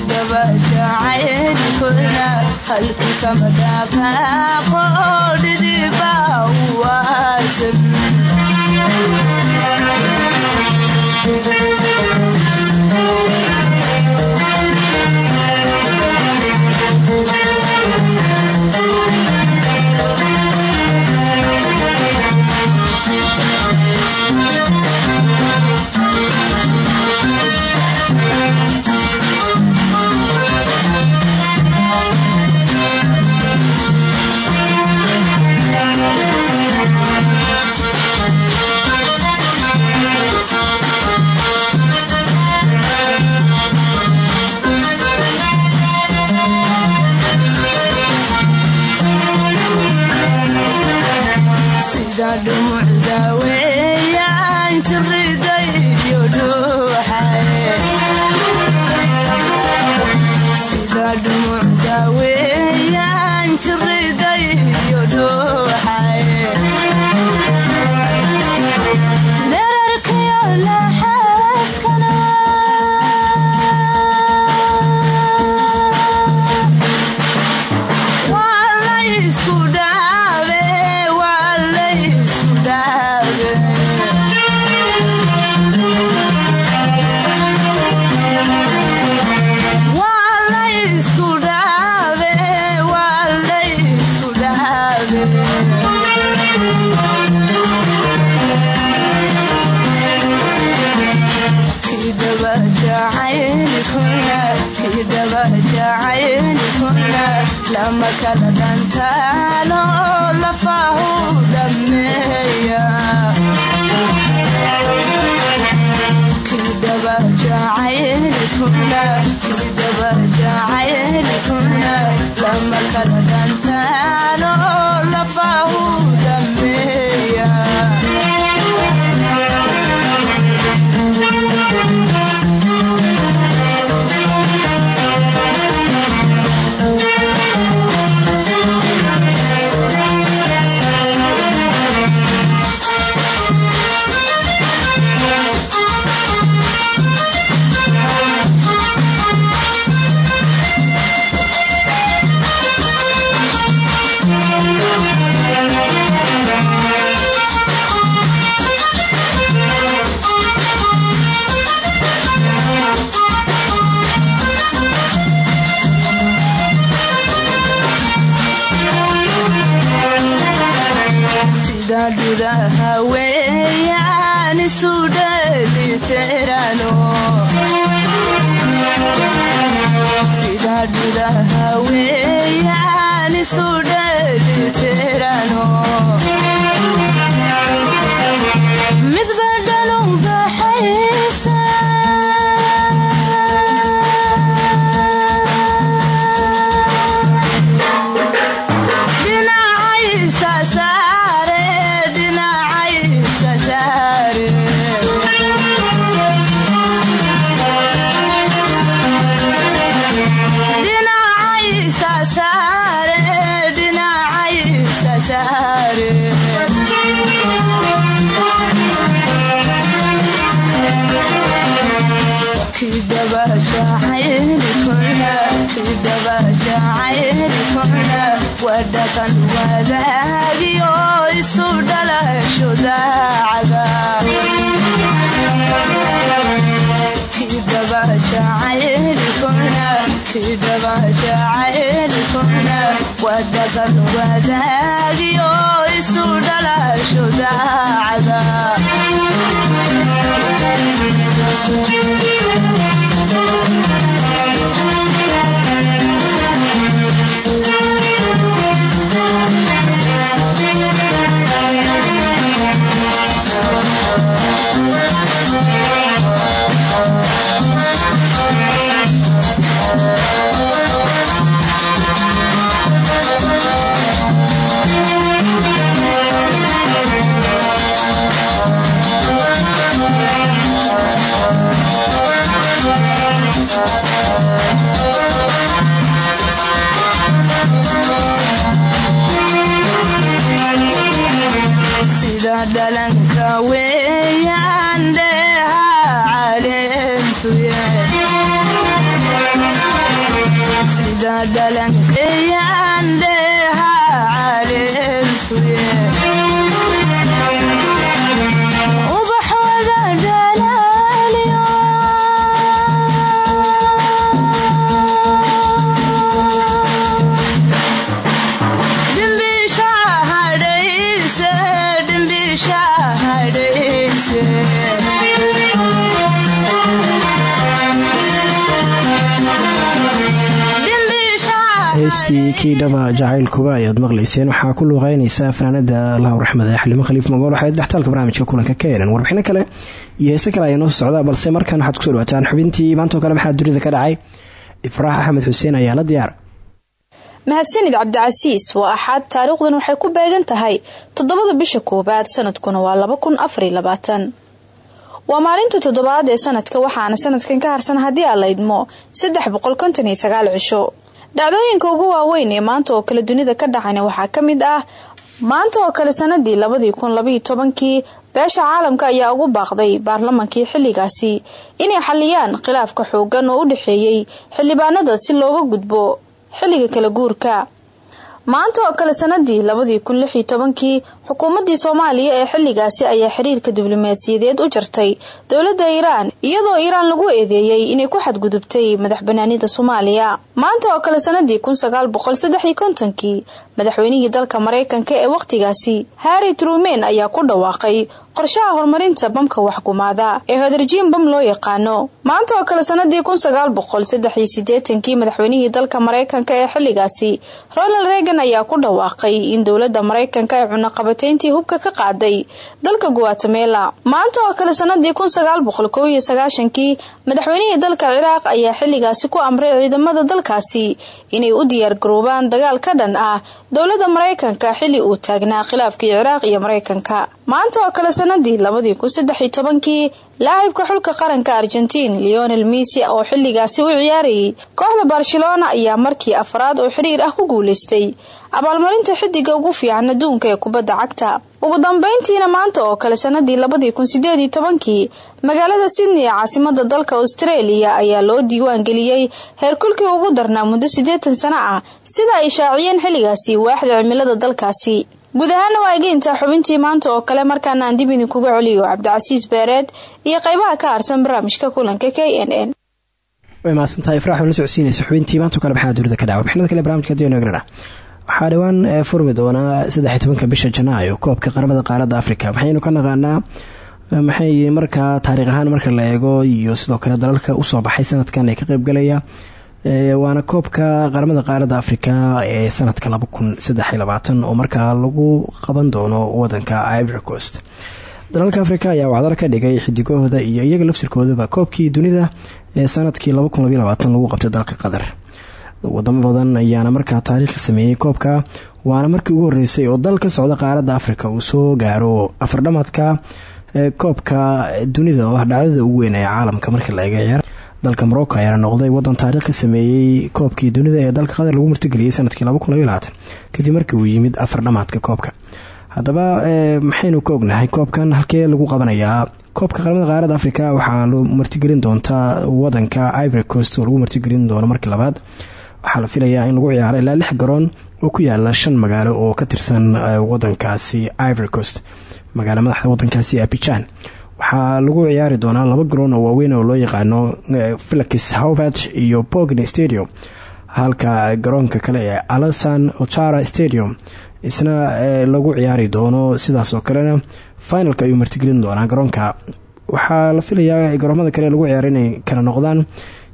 kidaba jacaylkuna halki dah aynikuna lama kala dantaano lafaahu jacaylkuna waa dhaqan wadaagio isu dhalasho daacada dhaqan wadaagio isu dhalasho daacada kiidhaba jacaylkuba ayaad maqlayseen waxaa ku luuqeynaysaa fanaanada allahu raxmada xalimo khaliif magool waxayd dhextaalka barnaamijka kulanka ka eran warbixino kale. Iyo heese kale ayaa noo balse markan waxaad ku soo dhawaataan xubintii maantoo kale maxaa dunida ka dhacay? Ifraax axmed xuseen ayaa la diyaar. Mahadsanid cabdicasiis waa axaad taariikhdan waxay ku beegan tahay toddobada bisha koowaad sanadkuna waa laba kun maalinta toddobaad ee sanadka waxaana sanadkan ka harsan haddii aan la idmo saddex boqol konton iyo sagaal cisho dhacdooyinka ugu waaweyn ee maanta oo kale dunida ka dhacayna waxaa ka mid ah maanta oo kale sanadii labadii kun labaiyo tobankii beesha caalamka ayaa ugu baaqday baarlamankii xilligaasi. Inay xaliyaan khilaafka xoogan oo u dhexeeyey xildhibaanada si looga gudbo xilliga kala guurka. Maanta oo kale sanadii labadii kun lix tobankii xukuumadii soomaaliya ee xilligaasi ayaa xiriirka diblomaasiyadeed u jartay dowladda iiraan iyadoo iiraan lagu eedeeyey inay ku xadgudubtay madax banaanida soomaaliya maanta oo kale sanadii kontonkii madaxweynihii dalka maraykanka ee wakhtigaasi harri truman ayaa ku dhawaaqay qorshaha horumarinta bamka waxgumaada ee hodarjiin bam loo yaqaano. Maanta oo kale sanadii sideetankii madaxweynihii dalka maraykanka ee xilligaasi ronald reagan ayaa ku dhawaaqay in dowladda maraykanka ay cunaqabateyntii hubka ka qaaday dalka guatemela maanta oo kale sanadii sagaashankii madaxweynihii dalka ciraaq ayaa xilligaasi ku amray ciidamada dalkaasi inay u diyaargaroobaan dagaal ka dhan ah dowladda maraykanka xilli uu taagnaa khilaafkii ciraaq iyo maraykanka maanta oo kale sanadii labadii kun saddex iyo tobankii laacibka xulka qaranka argentiin leonel messi oo xilligaasi u ciyaarayay. Kooxda barcelona ayaa markii afraad oo xiriir ah ku guuleystay. Abaalmarinta xidiga ugu fiican adduunka ee kubadda cagta. Ugu dambeyntiina maanta oo kale sanadii labadii kun sideed iyo tobankii magaalada sydney ee caasimada dalka australia ayaa loo diiwaan geliyey heerkulkii ugu darnaa muddo siddeetan sano ah. Sida ay shaaciyeen xilligaasi waaxda cimilada dalkaasi guud ahaana waa xubintii maanta oo kale markaana aan dib idinkuga celiyo cabdicasiis beereed iyo qaybaha ka harsan barnaamijka kulanka k n n. Way mahadsantahay ifraax la socodsiinaysa xubintii maanta kale maxaa dunida ka dhaca? Warbixinada kale barnamijka haddii egnana waxaa dhowaan furmi doonaa saddex tobanka bisha janaayo koobka qaramada qaaradda afrika. Maxaynu ka naqaanaa maxay markaa taariikh ahaan marka la eego iyo sidoo kale dalalka u soo baxay sanadkan ee ka qeybgalaya waana koobka qaramada qaaradda afrika ee sanadka oo markaa lagu qaban doono wadanka ivory coast. Dalalka afrika ayaa wacdar ka dhigay xidigahooda iyo iyaga laftirkoodaba koobkii dunida ee sannadkii lagu qabtay dalka qatar. Wadamo badan ayaana markaa taariikh sameeyey koobka waana markii ugu horeysay oo dal ka socda qaaradda afrika uu soo gaaro afardhamadka koobka dunida oo ah dhacdada ugu weyn ee caalamka markii la eega dalka morocco ayaana noqday wadan taariikh ka sameeyey koobkii dunida ee dalka qatar lagu martigeliyey sannadkii kadib markii uu yimid afardhamaadka koobka. Haddaba maxaynu ka ognahay koobkan halkee lagu qabanayaa? Koobka qaramada qaaradda afrika waxaa loo martigelin doontaa wadanka ivory coast oo lagu martigelin doono markii labaad. Waxaa la filayaa in lagu ciyaaro ilaa lix garoon oo ku yaalla shan magaalo oo ka tirsan wadankaasi ivory coast. Magaalo madaxda wadankaasi abijan waxaa lagu ciyaari doonaa laba garoon oo waaweyn oo loo yaqaano felix hovert iyo bogni stadium. Halka garoonka kale ee alasan otara stadium isna lagu ciyaari doono sidaas oo kalena finalka ayuu martigelin doonaa garoonka. Waxaa la filayaa garoomada kale lagu ciyaara inay kala noqdaan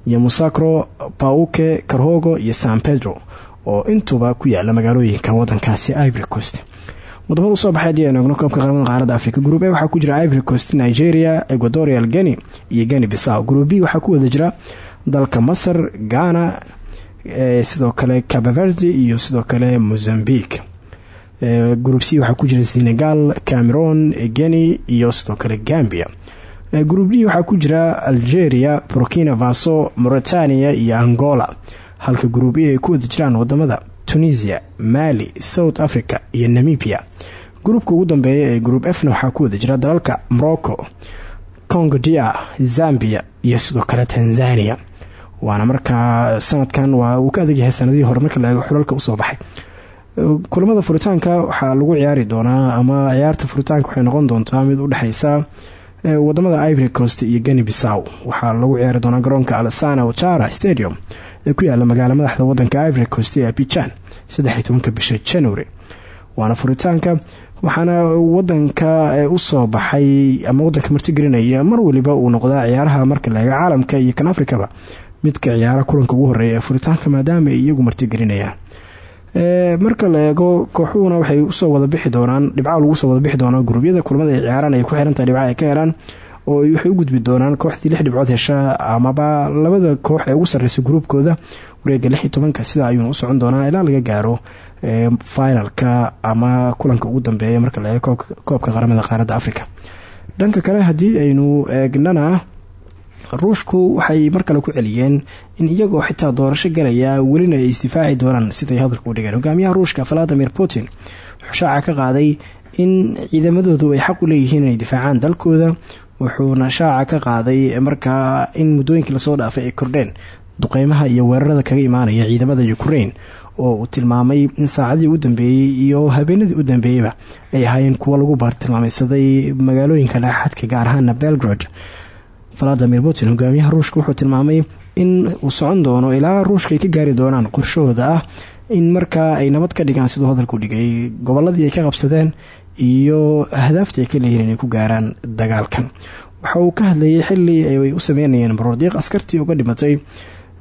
yamusakro pauke karhogo iyo san pedro oo intuba ku yaalla magaalooyinka wadankaasi ivory coast waddamada u soo baxay haddii aynu egno koobka qaramada qaaradda africa group a waxaa ku jira ivory coast nigeria equatorial geni iyo geni bisaw group b waxaa ku wada jira dalka masar ghana sidoo kale cabaverde iyo sidoo kale mozambique. Group c waxaa ku jira senegal cameron geni iyo sidoo kale gambia. Group d waxaa ku jira algeria burkina faso mauritania iyo angola. Halka group e ay ku wada jiraan waddamada tunisia mali south africa iyo namibia. Gruubka ugu dambeeya ee group fna waxaa ku wada jira dalalka morocco congo dia zambia iyo sidoo kale tanzania. Waana markaa sanadkan waa uu ka adagyahay sanadihii hore marka la eego xulalka u soo baxay. Kulamada furitaanka waxaa lagu ciyaari doonaa ama ciyaarta furitaanka waxay noqon doontaa mid u dhexeysa waddamada ivory coast iyo geni bisaw waxaa lagu ciyaari doonaa garoonka alsana otara stadium ee ku yaalla magaalo madaxda wadanka ivory coast ee abijan saddex tobanka bisha january. Waana furitaanka waxaana wadanka u soo baxay ama wadanka martigelinaya mar waliba uu noqdaa ciyaaraha marka la eego caalamka iyo kan afrikaba. Midka ciyaara kulanka ugu horreeya ee furitaanka maadaama ay iyagu martigelinayaan marka la eego kooxuhuna waxay u soo wada bixi doonaan dhibca lagu soo wada bixi doonaa guruubyada kulamada ay ciyaaraan ay ku xirantahay dhibca ay ka helaan oo waxay u gudbi doonaan kooxdii lix dhibcood hesha amaba labada koox ee ugu sarreysa gruubkooda wareega lix iyo tobanka sida ayuuna u socon doonaa ilaa laga gaaro finalka ama kulanka ugu dambeeya marka la eego koobka qaramada qaaradda africa dhanka kale haddii aynu eegnana ruushku waxay mar kale ku celiyeen in iyagoo xitaa doorasho galaya welina ay isdifaaci doonaan siday hadalka u dhigeen. Hogaamiyaha ruushka valadimir putin wuxuu shaaca ka qaaday in ciidamadoodu ay xaq u leeyihiin inay difaacaan dalkooda wuxuuna shaaca ka qaaday markaa in muddooyinkii la soo dhaafay ay kordheen duqeymaha iyo weerarada kaga imaanaya ciidamada ukraine oo uu tilmaamay in saacadii u dambeeyey iyo habeenadii u dambeeyeyba ay ahaayeen kuwo lagu baartilmaameysaday magaalooyinka dhagaxadka gaar ahaana belgrade. Valadimir putin hogaamiyaha ruushka wuxuu tilmaamay in uu socon doono ilaa ruushka ay ka gaari doonaan qorshahooda ah in markaa ay nabad ka dhigaan siduu hadalku dhigay. Goboladii ay ka qabsadeen iyo ahdaafta ay ka leeyihiin inay ku gaaraan dagaalkan. Waxa uu ka hadlayay xili ay u sameynayeen baroordiiq askartii uga dhimatay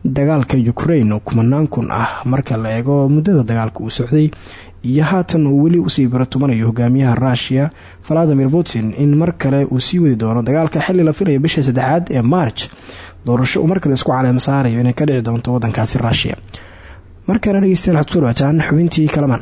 dagaalka ukraine oo kumanaan kun ah. Marka la eego muddada dagaalka uu socday iyo haatan uu weli u sii baratumanayo hogaamiyaha rushia valadimir putin in mar kale uu sii wadi doono dagaalka xili la filayo bisha saddexaad ee march. Doorasho uu mar kale isku caleem saarayo inay ka dhici doonto wadankaasi rushia markaana dhegeystayaal waxaad ku soo dhawaataan xubintii kalamaan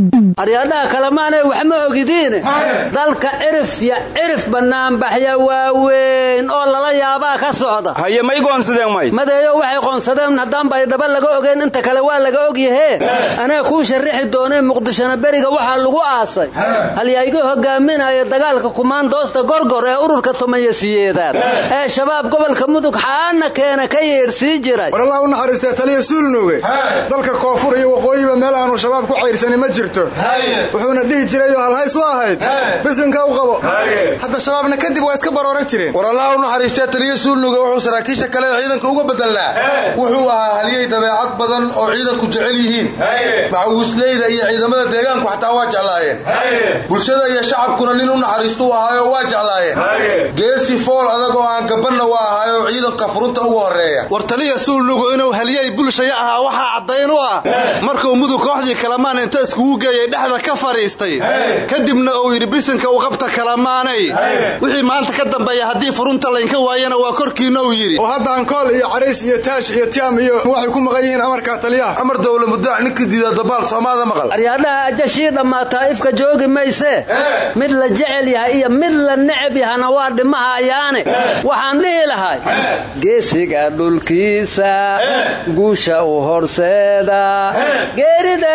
aryaadhaha wax ma ogidiine dalka cirif ya cirif bannaanbaxya waaweyn oo lala yaabaa ka socda. Haye may goonsadeen may. Madeeyo waxay qoonsadeen haddaan baydhaba laga ogeyn inta kale waa laga ogyahee anaa kuu sharrixi doonee muqdishona beriga waxaa lagu aasay. Halyayga hogaaminaya dagaalka kumaandoosta gorgor ee ururka tumayasiyeedaad ee shabaab gobolka mudug xaana keena ka yeersii jiray. War allah u naxariistee taliya suulnuuge dalka koonfur iyo waqooyiba meel aanu shabaab ku cayrsani ma jirto wuxuuna dhihi jiray oo halhays u ahayd. Bisinka u qabo. Hadda shabaabna kadib waa iska barooran jireen. War allah u naxariistee taliya suulnuuge wuxuu saraakiisha kale ciidanka uga bedelnaa wuxuu ahaa halyey dabeecad badan oo ciidanku jecel yihiin. Maxawiisleyda iyo ciidamada deegaanku xataa waa jeclaayeen. Bulshada iyo shacabkuna nin u naxariistu u ahaayo waa jeclaayeen. Geesi fool adag oo aan gabanna waa ahaayoo ciidanka furunta ugu horreeya war taliya suulnugu inuu halyey bulshaya ahaa waxaa caddayn u ah. Markuu mudug kooxdii kalamaan inta iskugu geeyey dhexda ka fadhiistay kadibna uu yidhi bisinka u qabta kalamaanay wixii maanta ka dambeeya haddii furunta laynka waayana waa korkiina uu yidhi. Oo hadda ankool iyo carays iyo taash iyo tiam iyo waxay ku maqan yihiin amarka taliyaha. Amar dawla mudaac ninkii diida dabaal soomaada maqal. Aryaadhaha ajashii dhammaataa ifka joogi mayse. Mid la jecel yahay iyo mid la necab yahana waa dhimahayaane waxaan dhihi lahay geesiga dhulkiisa guusha u horseeda geerida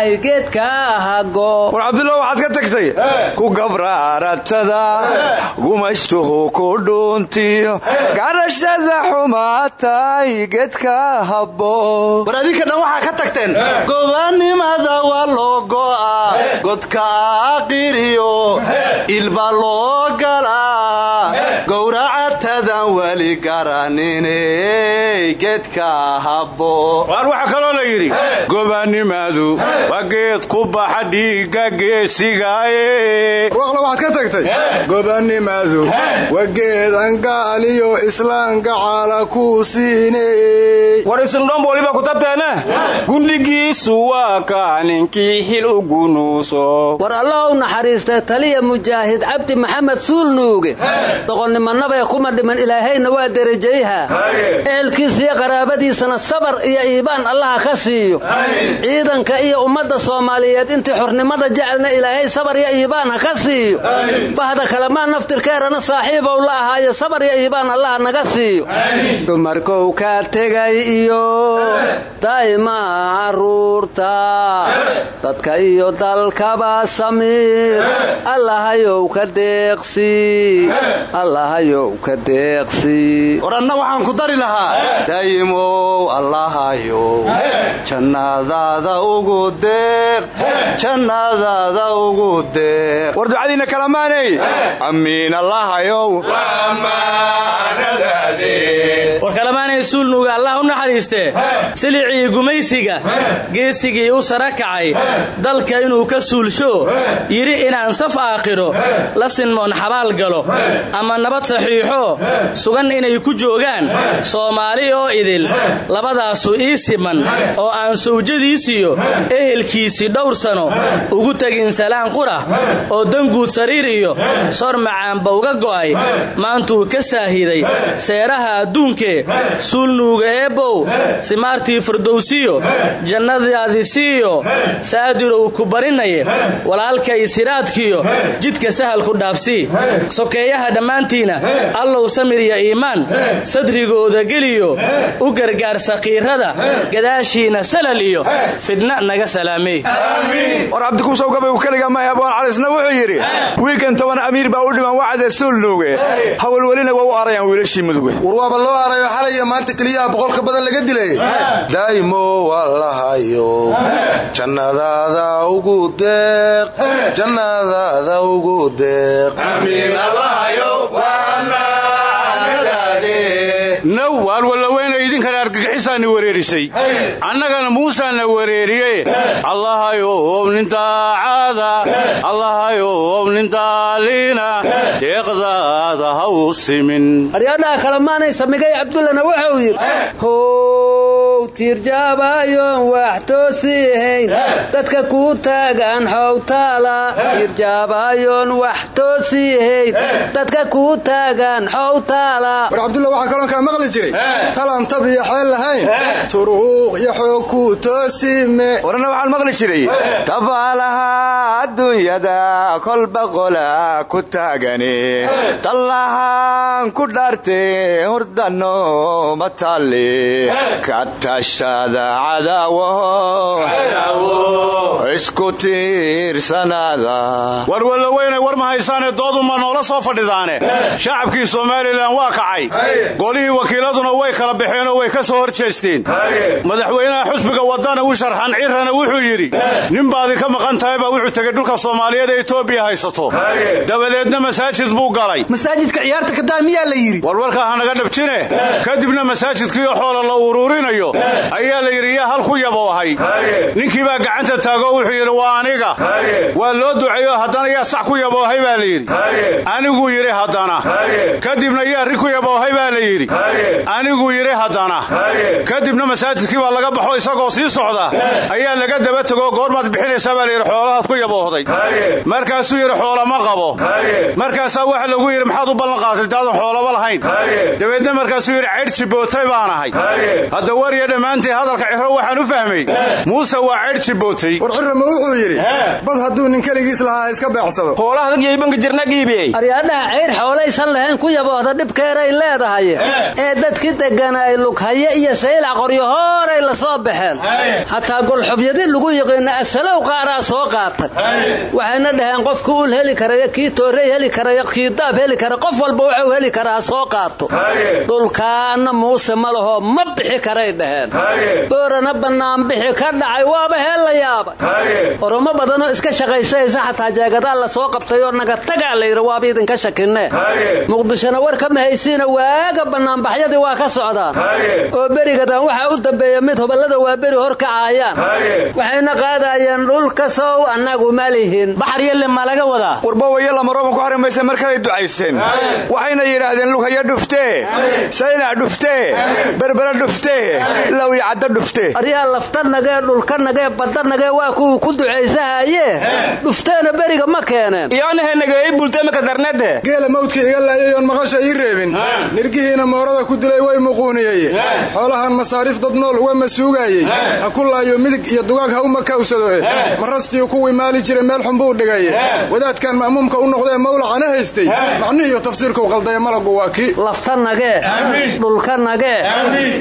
dishaay geedka hago. War cabdullah waxaad ka tagtay? Ku gabraaratada gumaystuhu ku dhuuntiyo garashada xumaatay geedka habo war adinka dhan waxaa ka tagteen. Gobanimada waa loo go'a godka aqiriyo ilba loo galaa gowracatadan weli garaniney geedka habo waar waxaa kaloo la yidhi gobanimadu waa geed ku baxa dhiigga geesigaaye waqla waxaad ka tagtay? Gobanimadu waa geed angaaliyo islaanka cala ku siiney war isindhomb waliba ku tabteene? Gundhigiisu waa xil u gunuuso war allah u naxariistay taliya mujaahid cabdi maxamed suulnuuge doqonnimanabee kuma dhiman ilaahayna waa derajayha ehelkiisiyo qaraabadiisana sabar iyo iibaan allaha ka siiyo. Ciidanka iyo ummadda soomaaliyeed intii xornimada jecelna ilaahay sabar iyo iibaan ha ka siiyo. Bahda kalamaan naftirkeerana saaxiibow la ahaayo sabar iyo iibaan allaha naga siiyo. Dumarkow ka tegay iyo daa'imaha carruurta. Dadka iyo dalkaba samiir. Allahayow ka deeqsi. Allahayow ka deeqsi. War anna waxaan ku dari lahaa. Daayimow allahayow jannadaada ugu jannadaada ugu deeq war ducadiinna kalamaanay amiin allahayow war kalamaanay suulnuuga allah u naxariistee silicii gumaysiga geesigii u sara kacay. Dalka inuu ka suulsho yidhi inaan saf aakhiro la sinmoon xabaal galo. Ama nabad saxiixo sugan inay ku joogaan. Soomaali oo idil labadaasu ii siman oo aan sawjadiisiyo ehelkiisii dhowr sano ugu tegin salaan qura oo danguud sariir iyo sor macaanba uga go'ay. Maantuu ka saahiday seeraha adduunkee suulnuuga eebbow simaartii firdowsiyo jannadaadi siiyo saadirow ku barinaye walaalkay siraadkiyo jidka sahalku dhaafsii sokeeyaha dhammaantiina allow samir iyo iimaan sadrigooda geliyo u gargaar saqiirada gadaashiina salal iyo fidna naga war cabdikuusow gabaygu keliga maahe abwaan calisna wuxuu yidhi wiikan toban amiir baa u dhiman wacde suulnuuge hawalwelina waa u arayaan wiilashii muduge war waaba loo arayo xalay iyo maanta keliyaha boqolka badan laga dilay. Daa'imo waa lahayo jannadaada ugu deeq. Jannadaada ugu deeq. Naw waar wallaweyna idinkana argagixisaani wereerisay annagana muusaana wereeriye allahayow nin daacada allahayow nin daaliina deeqdaada ha u simin aryadhaha kale maanay samigay cabdullana wuxuu yidhi how tiirjaabayoon wax toosiihayn dadka kuu taagan xowtaala tiirjaabayoon wax toosiihayn dadka kuu taagan xowtaala war cabdulla waxaa maqli jiray. Talaan tab iyo xeel lahayn. Turuuq iyo xoog ku toosime. Warna waxaan maqli jiray. Tabaalaha adduunyada kolba qola ku taagane tallahaan ku dhaarte hurdano matalle ka tashada cadaawo. Isku tiirsanaada. War wallaweyne war ma haysaanee dooduma noola soo fadhidaane. Shacabkii somalilan waa kacay. Golihii wakiiladuna way kala baxeenoo way ka soo hor jeesteen madaxweynaha xusbiga wadana u sharxan cirana wuxuu yidhi nin baadi ka maqan tahay baa wuxuu tegey dhulka soomaaliyeed ee etoobiya haysato. Dabadeedna masaajid buu galay. Masaajidka ciyaarta kadaa miyaa la yidhi. Warwarkaa ha naga dhabjine? Kadibna masaajidkiiyo xoola la uruurinayo ayaa la yidhi yaa hal ku yaboohay ninkii baa gacanta taagoo wuxuu yidhi waa aniga. Waa loo duceeyo haddana yaa sax ku yaboohay baa la yidhi. Aniguu yidhi haddana. Kadibna yaa ri ku yaboohay baa la yidhi. Aniguu yidhi haddana kadibna masaajidkii baa laga baxo isagoo sii socda. Ayaa laga daba tegoo goormaad bixinaysaa baa layidhi xoolahaad ku yaboohday markaasuu yidhi xoola ma qabo. Markaasaa waxa lagu yidhi maxaad u ballan qaatay intaadan xoolaba lahayn. Dabeedna markaasuu yidhi caydh jibootay baan ahay. Hadda wariya dhammaantii hadalka ciro waxaan u fahmay. Muuse waa caydh jibootay war cirama wuxuu yidhi bad hadduu nin keligiis lahaa iska beecsado. Aryaadhaha cayr xoolaysan lahayn ku yaboohda dhibkeeray leedahay. Ee dadki deggan ay lughaye iyo saylac qoryo hooray la soo baxeen. Xataa golxobyadi lagu yiqiina asalow qaaraa soo qaatay. Waxayna dhaheen qofku ul heli karaya kii toorey heli karaya kii daab heli kara qof walba wuxuu heli karaa ha soo qaato. Dhulkaana muuse ma laho ma bixi karay dhaheen. Boorana bannaanbixi ka dhacay waaba heel la yaabay. Oromo badanoo iska shaqaysaysa xataa jeegadaa la soo qabtay oo naga tagaa layidhi waaba idinka shakinne. Muqdishona war kama haysiina waaga bannaanbaxyadii waa ka socdaan berigadan waxaa u dambeeya mid hoballada waa beri hor kacaayaan. Waxayna qaadayeen dhulka sow annagu ma lihin. Baxaryelle ma laga wadaa warbawayo lamarooban ku xarimaysa markalay ducaysteen waxayna yidhaahdeen lughayo dhuftee saylac dhuftee berbera dhuftee lawya cadda dhuftee aryaa laftanagee dhulkanagee badanagee waa kuwii ku ducaysahaye dhufteena beriga ma keeneen. Geela mawdka iga laayayoon maqasha ii reebin. Nirgihiina moorada ku dilay way muquuniyey xoolahan masaariif dad nool uga masuugayey ha ku laayo midig iyo dugaag ha u makawsado marastii kuwii maali jira meel xunbuu dhigay. Wadaadkan ma'muumka u noqdee mawlacana haystay. Macnihiiyo tafsiirkuu qaldaya malagu waa kii. Laftanagee dhulkanagee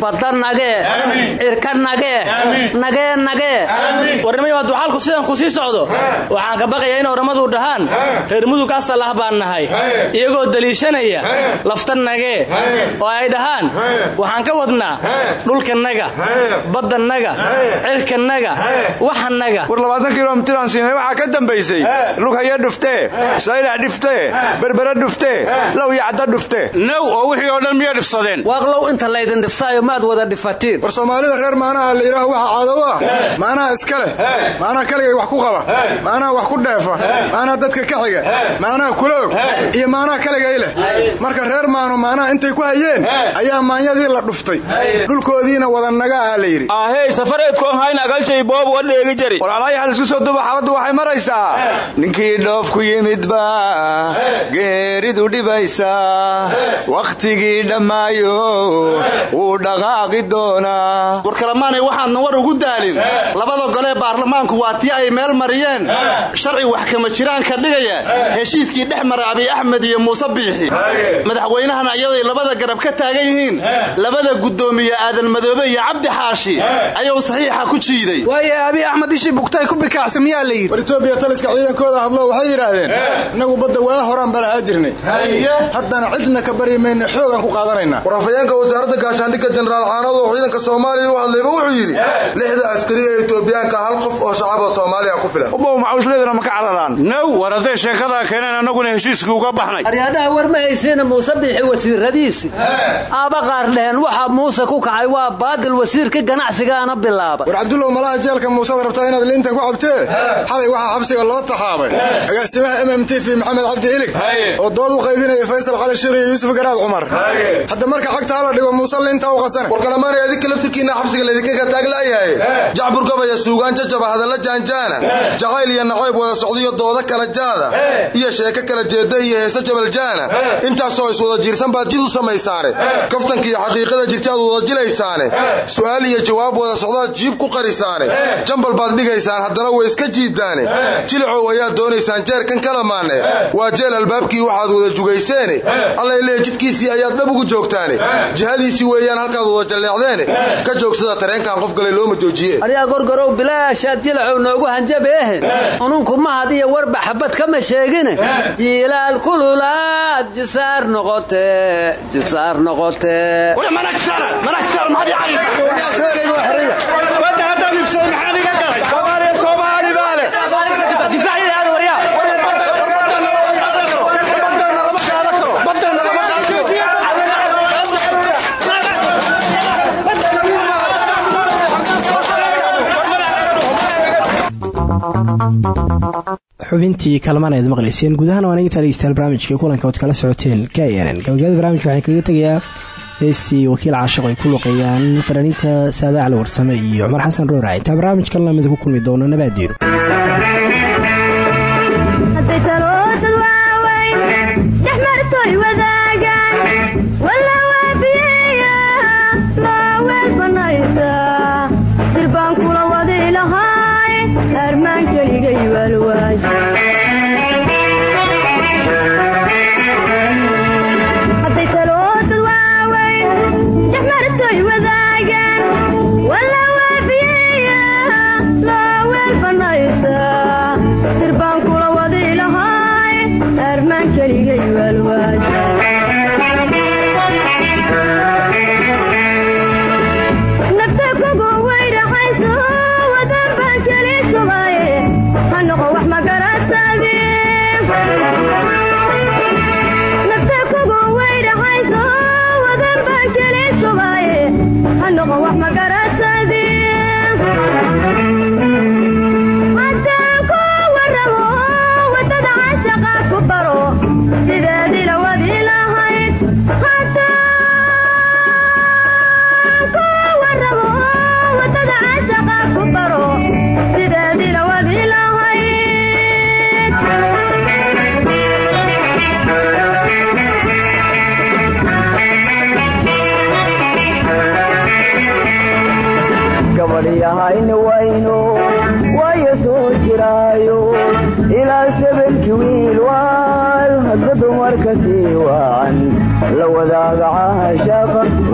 badanagee cirkanagee nagee nagee warnimay hadduu xalku sidan ku sii socdo waxaan ka baqayaa in oramadu dhahaan. Reer mudug asal ah baan nahay. Iyagoo daliishanaya laftanagee oo ay dhahaan. Waxaan ka wadnaa dhulkanaga baddanaga cirkanaga waxanaga war labaatan kilomitiraan siinay waxaa ka dambaysay. Lughayo dhuftee saylac dhuftee berbera dhuftee lawya cadda dhuftee naw oo wixii oo dhan miya dhifsadeen. Waaqlow inta laydin dhifsaayo maad wada dhifatiin war soomaalida reer maanaha la yidhaaho waxa caado u ah maanaha iska leh. Maanaha kaligay wax ku qaba. Maanaha wax ku dheefa. Maanaa dadka ka xiga. Maanaa kula og iyo maanaa kaligay leh. Marka reer maano maanaha intay ku hayeen ayaa maanyadii la dhuftay dhulkoodiina wada naga ah la yidhi. Ahey safareedkoon hayn agalshay boob wa dheegi jari walaalaayaal isku soo duba xaaladdu waxay maraysaa ninkii dhoof ku yimidba geeridu dhibaysa. Wakhtigii dhammaayo wuu dhaqaaqi doonaa. War kalamaanay waxaadna war ugu daalin. Labada golee baarlamaanku waa tii ay meel mariyeen. Sharci wax kama jiraan ka dhigaya. Heshiiskii dhex mara abiy axmed iyo muuse biixi. Madaxweynahana iyaday labada garab ka taagan yihiin. Labada guddoomiye aadan madoobe iyo cabdi xaashi ayuu saxiixa ku jiiday. Waaye abiy axmed ishii bugtay ku bikaacsa miyaa la yidhi? War etoobiya taliska ciidankooda hadlo waxay yidhaahdeen innagu badda waa horaan balahaa jirnay. Haddana cidna ka bari mayna xoogaan ku qaadanaynaa. War afhayeenka wasaaradda gaashaandhigga jenaraal xaanood oo ciidanka soomaaliya u hadlayba wuxuu yidhi lixda askari ee etoobiyaanka hal qof oo shacaba soomaaliya ku filan. Ubow macawsleeduna ma ka cadalaan now war hadday sheekadaa keeneen annaguna heshiiskii uga baxnay. Aryaadhaha war ma hayseena muuse biixi wasiiradiisi. Aaba qaar dheheen waxa muuse ku kacay waa baadil wasiirka ganacsigaana bilaaba war cabdullow malaha jeelka muusead rabtaa inaad liinta ku cabtee? Xalay waxaa xabsiga loo taxaabay. Agaasimaha m m t v maxamed cabdi ilig oo dood u qaybinaya faysal cali sheekh iyo yuusuf garaad cumar. Hadda marka xagta hala dhigo muuse liinta u qasane war kalamaanay adinka laftirkiinna xabsiga laydinkaga taaglayahay jacbur gabaya suugaan jajaba hadalla jaanjaana. Jacayl iyo nacayb wada socdiyo dooda kala jaada. Iyo sheeko kala jeeda iyo heese jabaljaana intaasoo iswada jiirsan baad jid u samaysaane. Kaftanka iyo xaqiiqada jirta aad jilaysaane su'aal iyo jawaab wada socdaad jiib ku qarisaane jambal baad dhigaysaan haddana way iska jiidaane jilicow ayaad doonaysaan jeerkan kalamaane waa jeel albaabkii waxaad wada jugayseene. Allay leeh jidkiisii ayaad dhab ugu joogtaane. Jihadiisii weeyaan halkaad wada jalleecdeene. Ka joogsada tareenkan qof galay looma joojiye aryaa gorgorow bilaashaad jilacow noogu hanjabeehe ununku mahad iyo warba xabad kama sheegine. Jiilaal kululaad jisaar noqote jisaar noqote xubintii kalamaan ayaad maqlayseen gudahaan waan inta dhegeystayaal barnaamijkai kulanka ood kala socoteen k n n. Gabagabada barnamijka waxaan kaga tegayaa heestii wakiil caashaq ay ku luqeeyaan fanaaniinta saada cali warsame iyo cumar xasan roora. Intaa barnaamijkan lamida ku kulmi doono nabaadiino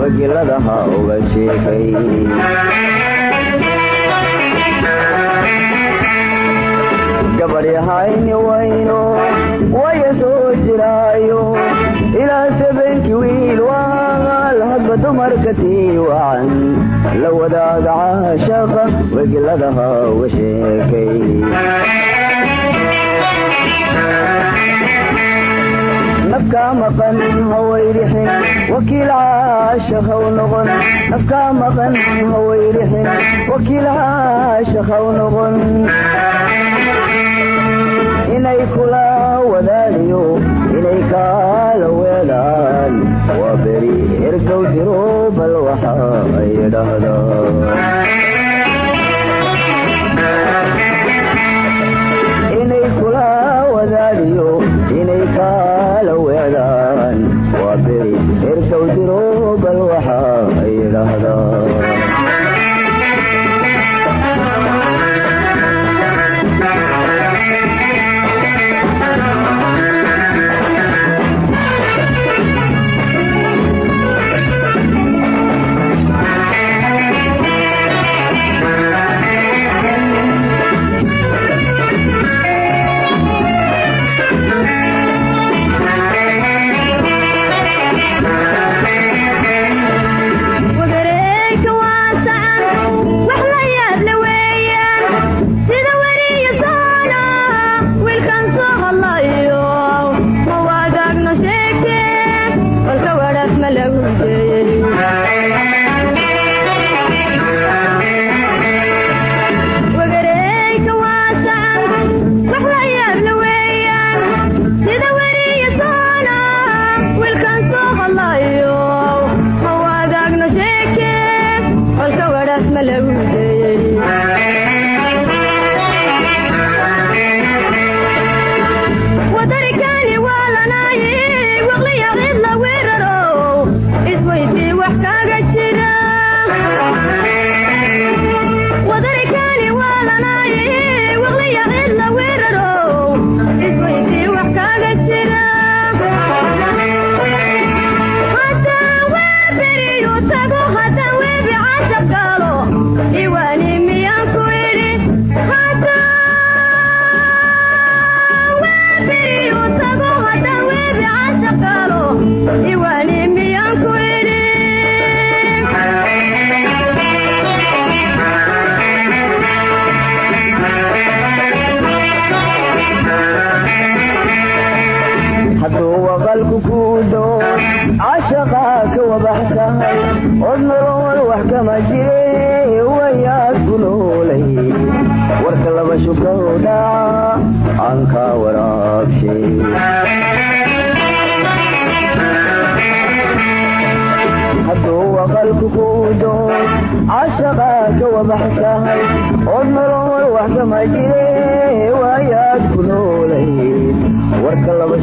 caashaaqa wagiladaha uga sheekay gabadhyahayni wayno waayo soo jiraayo ilaa sabanki wiil waal hadba dumarka waacan la wadaaga caashaaqa wegiladaha uga sheekay afkaa maqan hawaydhixin wakiilaha shakh w noqon afkaa maqan hawaydhixin wakiilaha inay kula wadaadiyo kaala weedaan waa beri heerkawdiroobal waxaa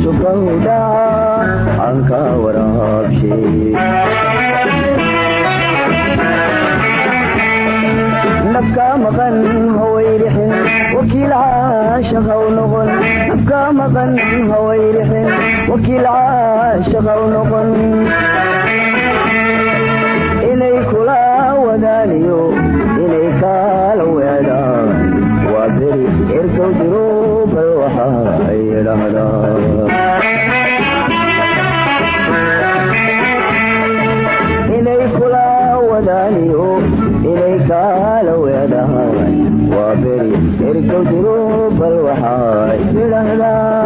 shukawdha aan ka waraabshe nabka maqan hawayrixin wakiilaa shaqaw noqon nabka maqan hawayrixin wakiilaa shaqaw noqon irka durubal waxay tidhaahdaa